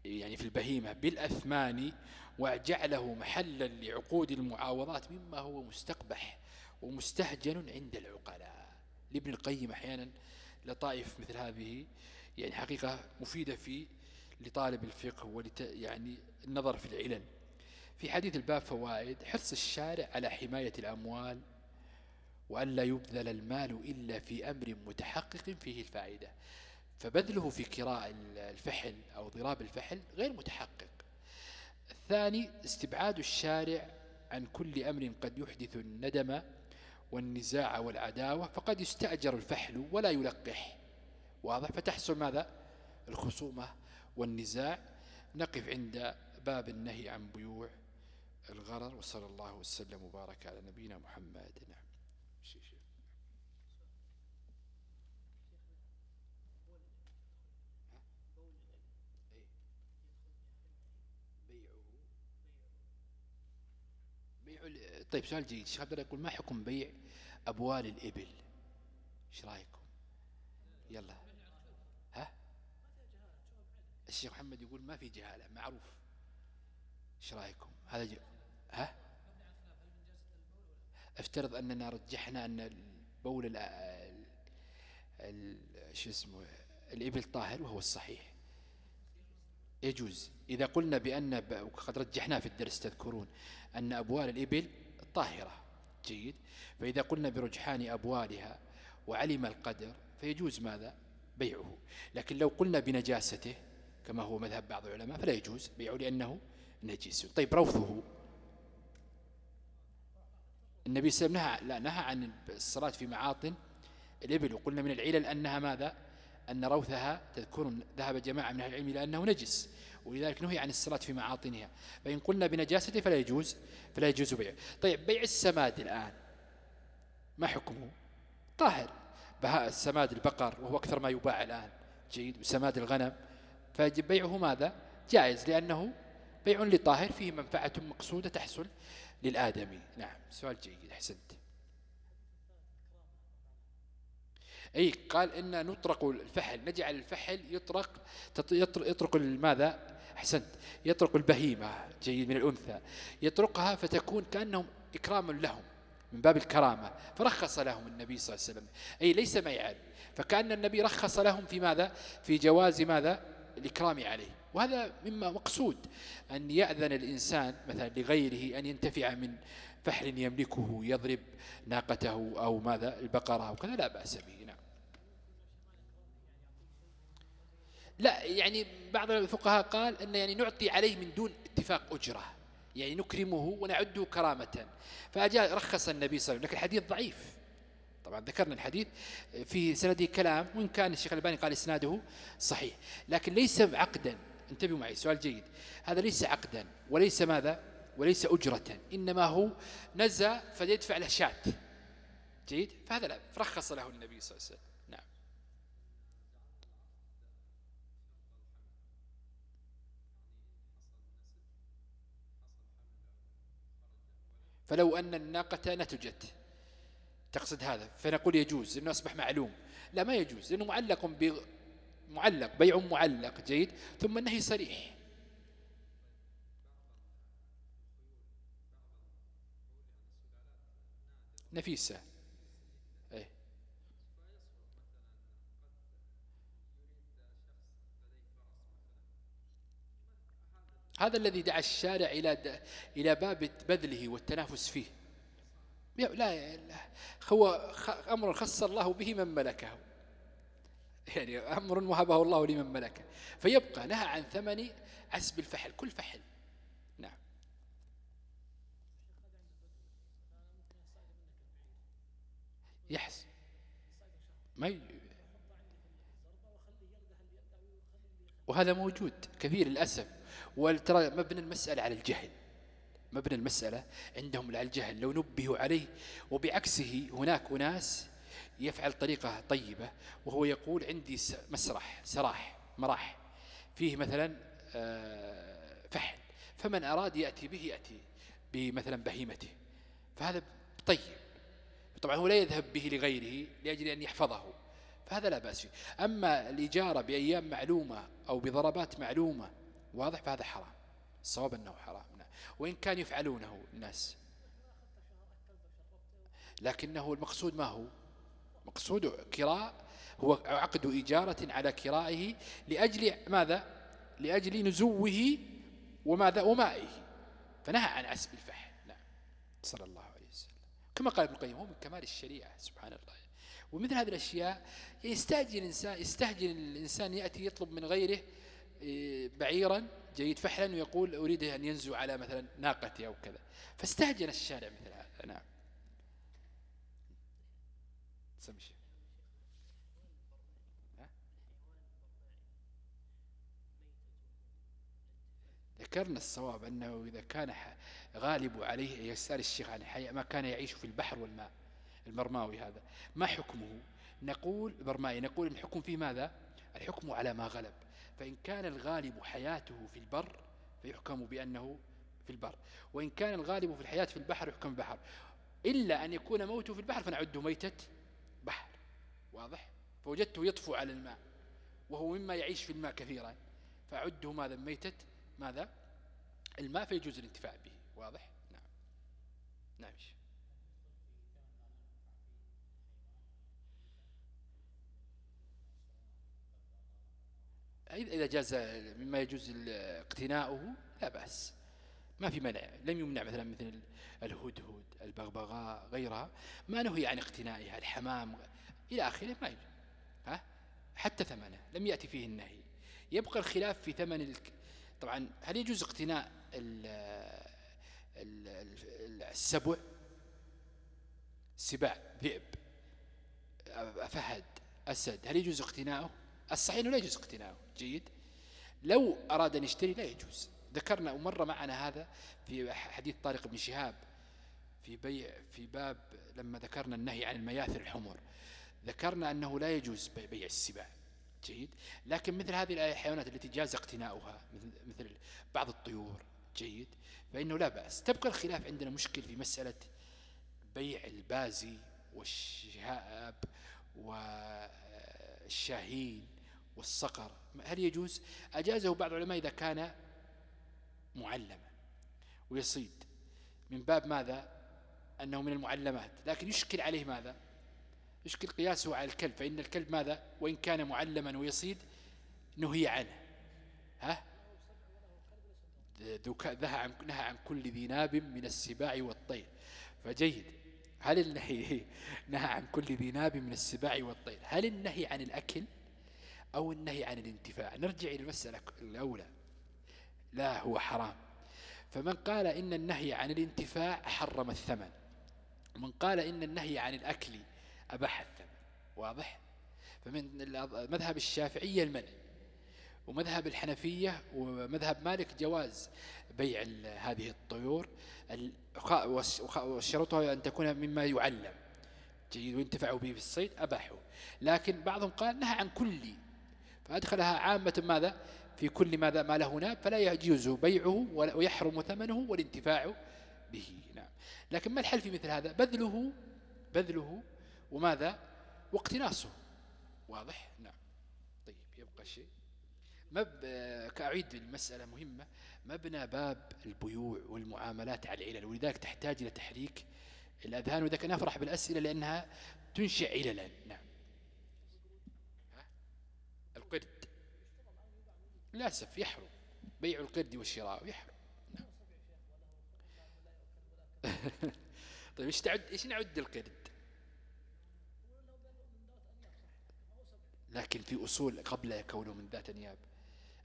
يعني في البهيمة بالأثمان وجعله محلا لعقود المعاوضات مما هو مستقبح ومستهجن عند العقلاء. لابن القيم أحيانا لطائف مثل هذه يعني حقيقة مفيدة في لطالب الفقه ولت يعني النظر في العلل. في حديث الباب فوائد حرص الشارع على حماية الأموال وأن لا يبذل المال إلا في أمر متحقق فيه الفائدة. فبذله في كراء الفحل أو ضراب الفحل غير متحقق. الثاني استبعاد الشارع عن كل أمر قد يحدث الندم والنزاع والعداوة فقد يستأجر الفحل ولا يلقح. واضح؟ فتحصل ماذا؟ الخصومة والنزاع. نقف عند باب النهي عن بيوع الغرر وصلى الله وسلم وبارك على نبينا محمد. نعم. طيب سؤال جيد الشيخ عبد الله يقول ما حكم بيع أبوال الإبل؟ إيش رأيكم؟ يلا. ها؟ الشيخ محمد يقول ما في جهالة معروف. إيش رأيكم؟ هذا. ها؟ افترض أننا رجحنا أن البول ال... ال... شو اسمه الإبل طاهر وهو الصحيح. يجوز. إذا قلنا بأن وقد رجحنا في الدرس تذكرون أن أبوال الإبل طاهرة. جيد. فإذا قلنا برجحان أبوالها وعلم القدر فيجوز ماذا؟ بيعه. لكن لو قلنا بنجاسته كما هو مذهب بعض العلماء فلا يجوز بيعه لأنه نجس. طيب روثه. النبي صلى الله عليه وسلم نهى عن الصلاة في معاطن الإبل. وقلنا من العلل أنها ماذا؟ أن روثها تذكرون ذهب جماعة من أهل العلم إلى أنه نجس ولذلك نهي عن الصلاة في معاطنها. فإن قلنا بنجاسته فلا يجوز فلا يجوز بيع طيب بيع السماد الآن ما حكمه؟ طاهر. بهاء السماد البقر وهو أكثر ما يباع الآن. جيد. وسماد الغنم. فبيعه ماذا؟ جائز لأنه بيع لطاهر فيه منفعة مقصودة تحصل للآدمي. نعم سؤال جيد أحسنت. أي قال إن نطرق الفحل نجعل الفحل يطرق يطرق ماذا؟ أحسنت يطرق البهيمة جيد من الأنثى يطرقها فتكون كأنهم إكراما لهم من باب الكرامة فرخص لهم النبي صلى الله عليه وسلم. أي ليس ميعاد فكأن النبي رخص لهم في ماذا؟ في جواز ماذا؟ الإكرام عليه. وهذا مما مقصود أن يأذن الإنسان مثلا لغيره أن ينتفع من فحل يملكه يضرب ناقته أو ماذا؟ البقرة أو كذا لا بأس به. لا يعني بعض الفقهاء قال أن يعني نعطي عليه من دون اتفاق أجرة. يعني نكرمه ونعده كرامة. فأجاء رخص النبي صلى الله عليه وسلم لكن الحديث ضعيف. طبعا ذكرنا الحديث في سنده كلام وإن كان الشيخ الباني قال إسناده صحيح. لكن ليس عقدا. انتبهوا معي سؤال جيد. هذا ليس عقدا وليس ماذا؟ وليس أجرة. إنما هو نزى فيدفع له شات جيد؟ فهذا لا فرخص له النبي صلى الله عليه وسلم. فلو أن الناقة نتجت. تقصد هذا. فنقول يجوز لأنه أصبح معلوم. لا ما يجوز لأنه معلق. معلق بيع معلق جيد ثم النهي صريح. نفيسة إيه هذا الذي دعا الشارع إلى إلى باب بذله والتنافس فيه. لا, هو أمر خص الله به من ملكه. يعني أمر وهبه الله لمن ملكه. فيبقى لها عن ثمن عسب الفحل كل فحل. نعم. يحس. ما ي... وهذا موجود كثير للأسف. وترى مبنى المسألة على الجهل. مبنى المسألة عندهم على الجهل. لو نبهوا عليه وبعكسه هناك أناس يفعل طريقة طيبة وهو يقول عندي مسرح سراح مراح فيه مثلا آه، فحل. فمن أراد يأتي به يأتي بمثلا بهيمته. فهذا طيب. طبعا هو لا يذهب به لغيره لأجل أن يحفظه. فهذا لا بأس فيه. أما الإجارة بأيام معلومة أو بضربات معلومة واضح فهذا حرام. الصواب أنه حرام. وإن كان يفعلونه الناس. لكنه المقصود ما هو؟ مقصود كراء هو عقد إجارة على كرائه لأجل ماذا؟ لأجل نزوه وماذا؟ ومائه. فنهى عن عسب الفحل. نعم. صلى الله عليه وسلم. كما قال ابن القيم هو من كمال الشريعة سبحان الله. ومثل هذه الأشياء يستعجل الإنسان يستهجن الإنسان يأتي يطلب من غيره بعيرا جيد فحلا ويقول أريد أن ينزو على مثلا ناقتي أو كذا. فاستهجن الشارع مثل هذا. نعم. ذكرنا الصواب أنه إذا كان غالب عليه يسأل الشيخ عن حي ما كان يعيش في البحر والماء المرماوي هذا. ما حكمه؟ نقول برمائي نقول الحكم في ماذا؟ الحكم على ما غلب. فإن كان الغالب حياته في البر فيحكم بأنه في البر. وإن كان الغالب في الحياة في البحر يحكم البحر إلا أن يكون موته في البحر فنعده ميتة بحر. واضح؟ فوجدته يطفو على الماء وهو مما يعيش في الماء كثيرا. فعده ماذا؟ ميتة. ماذا؟ الماء فيجوز الانتفاع به. واضح؟ نعم. نعم إذا جاز مما يجوز اقتناؤه لا بأس. ما في منع لم يمنع مثلا مثل الهدهد البغبغاء غيرها. ما نهي عن اقتنائها الحمام إلى آخره ما يجوز. ها؟ حتى ثمنه. لم يأتي فيه النهي. يبقى الخلاف في ثمن الك... طبعا هل يجوز اقتناء السبع؟ سباع ذئب فهد أسد. هل يجوز اقتناؤه؟ الصحيح أنه لا يجوز اقتناؤه جيد. لو أراد أن يشتري لا يجوز. ذكرنا ومر معنا هذا في حديث طارق بن شهاب في بيع في باب لما ذكرنا النهي عن المياثر الحمر. ذكرنا أنه لا يجوز بيع السباع. جيد. لكن مثل هذه الحيوانات التي جاز اقتناؤها مثل بعض الطيور. جيد. فإنه لا بأس. تبقى الخلاف عندنا مشكل في مسألة بيع البازي والشهاب والشاهين. والصقر. هل يجوز؟ أجازه بعض العلماء إذا كان معلما ويصيد. من باب ماذا؟ أنه من المعلمات. لكن يشكل عليه ماذا؟ يشكل قياسه على الكلب. فإن الكلب ماذا؟ وإن كان معلما ويصيد نهي عنه. ها؟ نهى عن كل ذي ناب من السباع والطير. فجيد. هل النهي نهى عن كل ذي ناب من السباع والطير. هل النهي عن الأكل؟ أو النهي عن الانتفاع. نرجع إلى المسألة الأولى. لا هو حرام. فمن قال إن النهي عن الانتفاع حرم الثمن. ومن قال إن النهي عن الأكل أباح الثمن. واضح؟ فمن مذهب الشافعية المنع ومذهب الحنفية ومذهب مالك جواز بيع هذه الطيور. وشرطها أن تكون مما يعلم. جيد وينتفعوا به في الصيد أباحوا لكن بعضهم قال نهى عن كل فأدخلها عامة ماذا؟ في كل ماذا ما له ناب فلا يجوز بيعه ويحرم ثمنه والانتفاع به. نعم. لكن ما الحل في مثل هذا؟ بذله بذله وماذا؟ واقتناصه. واضح؟ نعم. طيب يبقى شيء. مب كأعيد المسألة مهمة. مبنى باب البيوع والمعاملات على العلل ولذلك تحتاج إلى تحريك الأذهان وذلك نفرح بالأسئلة لأنها تنشئ عللا. نعم. القرد. للأسف يحرم. بيع القرد والشراء يحرم. طيب إيش تعد إيش نعد القرد؟ لكن في أصول قبل كونه من ذات أنياب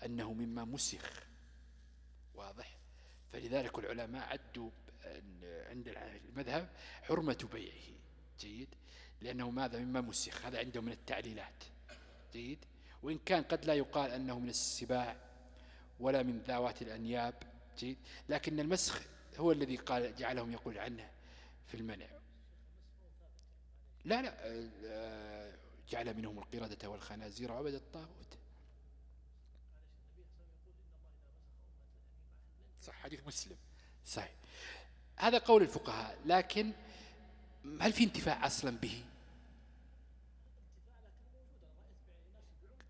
أنه مما مسخ. واضح؟ فلذلك العلماء عدوا عند المذهب حرمة بيعه. جيد. لأنه ماذا؟ مما مسخ. هذا عندهم من التعليلات. جيد. وإن كان قد لا يقال أنه من السباع ولا من ذوات الأنياب جيد. لكن المسخ هو الذي قال جعلهم يقول عنه في المنع. لا لا جعل منهم القردة والخنازير وعبد الطاغوت. حديث مسلم. صحيح. هذا قول الفقهاء لكن هل في انتفاع أصلا به؟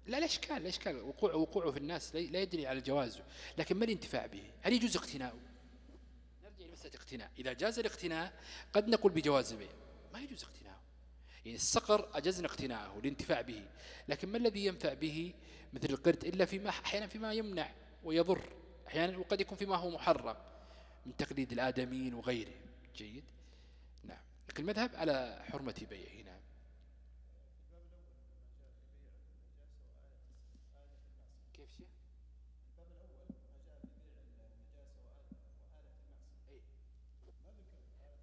لا الاشكال الاشكال وقوع وقوعه في الناس لا يدري على جوازه لكن ما الانتفاع به؟ هل يجوز اقتناؤه؟ نرجع لمسألة اقتناء إذا جاز الاقتناء قد نقول بجواز البيع. ما يجوز اقتناؤه. يعني الصقر أجزنا اقتناءه الانتفاع به. لكن ما الذي ينفع به؟ مثل القرد إلا فيما أحيانا فيما يمنع ويضر. أحيانا وقد يكون فيما هو محرم. من تقليد الآدميين وغيره. جيد؟ نعم. لكن المذهب على حرمة بيعه. نعم.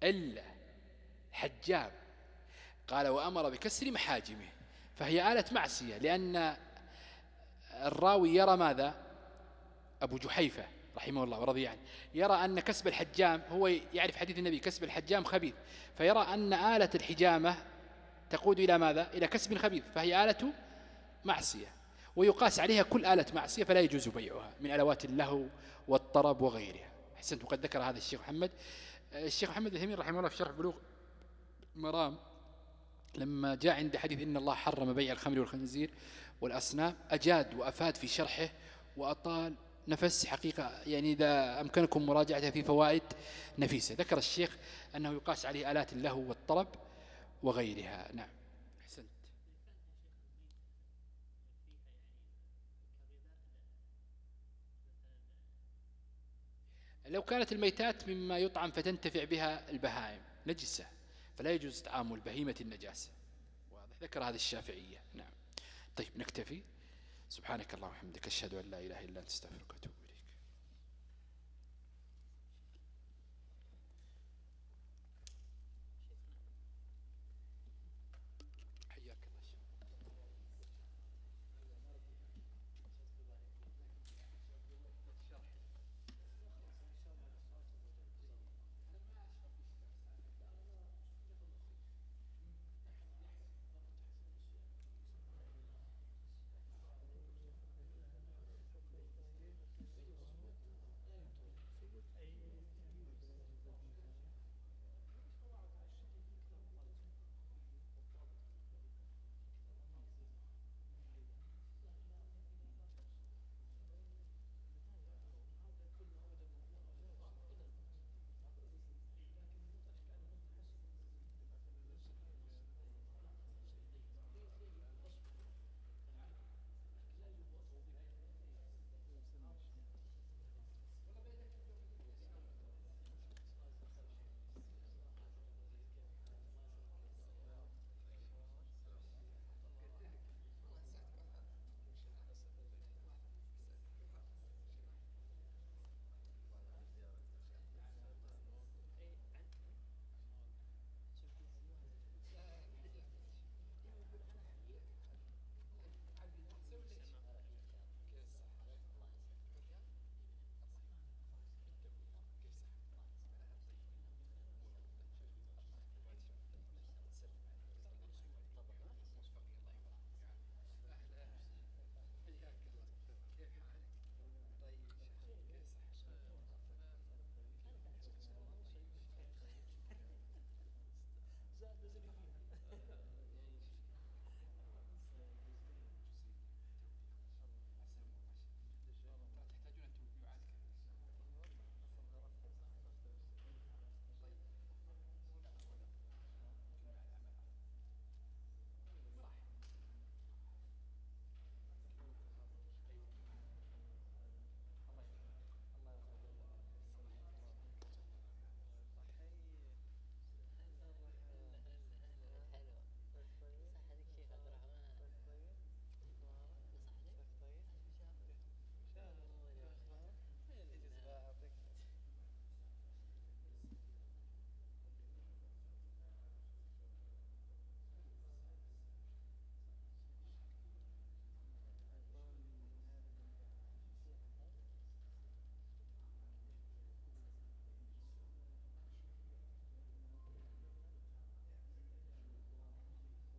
إلا حجام قال وأمر بكسر محاجمه. فهي آلة معصية لأن الراوي يرى ماذا؟ أبو جحيفة رحمه الله ورضي عنه. يرى أن كسب الحجام هو يعرف حديث النبي كسب الحجام خبيث. فيرى أن آلة الحجامة تقود إلى ماذا؟ إلى كسب خبيث. فهي آلة معصية. ويقاس عليها كل آلة معصية فلا يجوز بيعها من ألوات اللهو والطرب وغيرها. حسنت وقد ذكر هذا الشيخ محمد. الشيخ محمد الهمين رحمه الله في شرح بلوغ مرام لما جاء عند حديث إن الله حرم بيع الخمر والخنزير والأصنام أجاد وأفاد في شرحه وأطال نفس حقيقة. يعني إذا أمكنكم مراجعته في فوائد نفيسة. ذكر الشيخ أنه يقاس عليه آلات اللهو والطرب وغيرها. نعم أحسنت لو كانت الميتات مما يطعم فتنتفع بها البهائم نجسة فلا يجوز تعامل بهيمة النجاسة. واضح. ذكر هذه الشافعية. نعم. طيب نكتفي. سبحانك اللهم وبحمدك أشهد أن لا إله إلا أنت أستغفرك وأتوب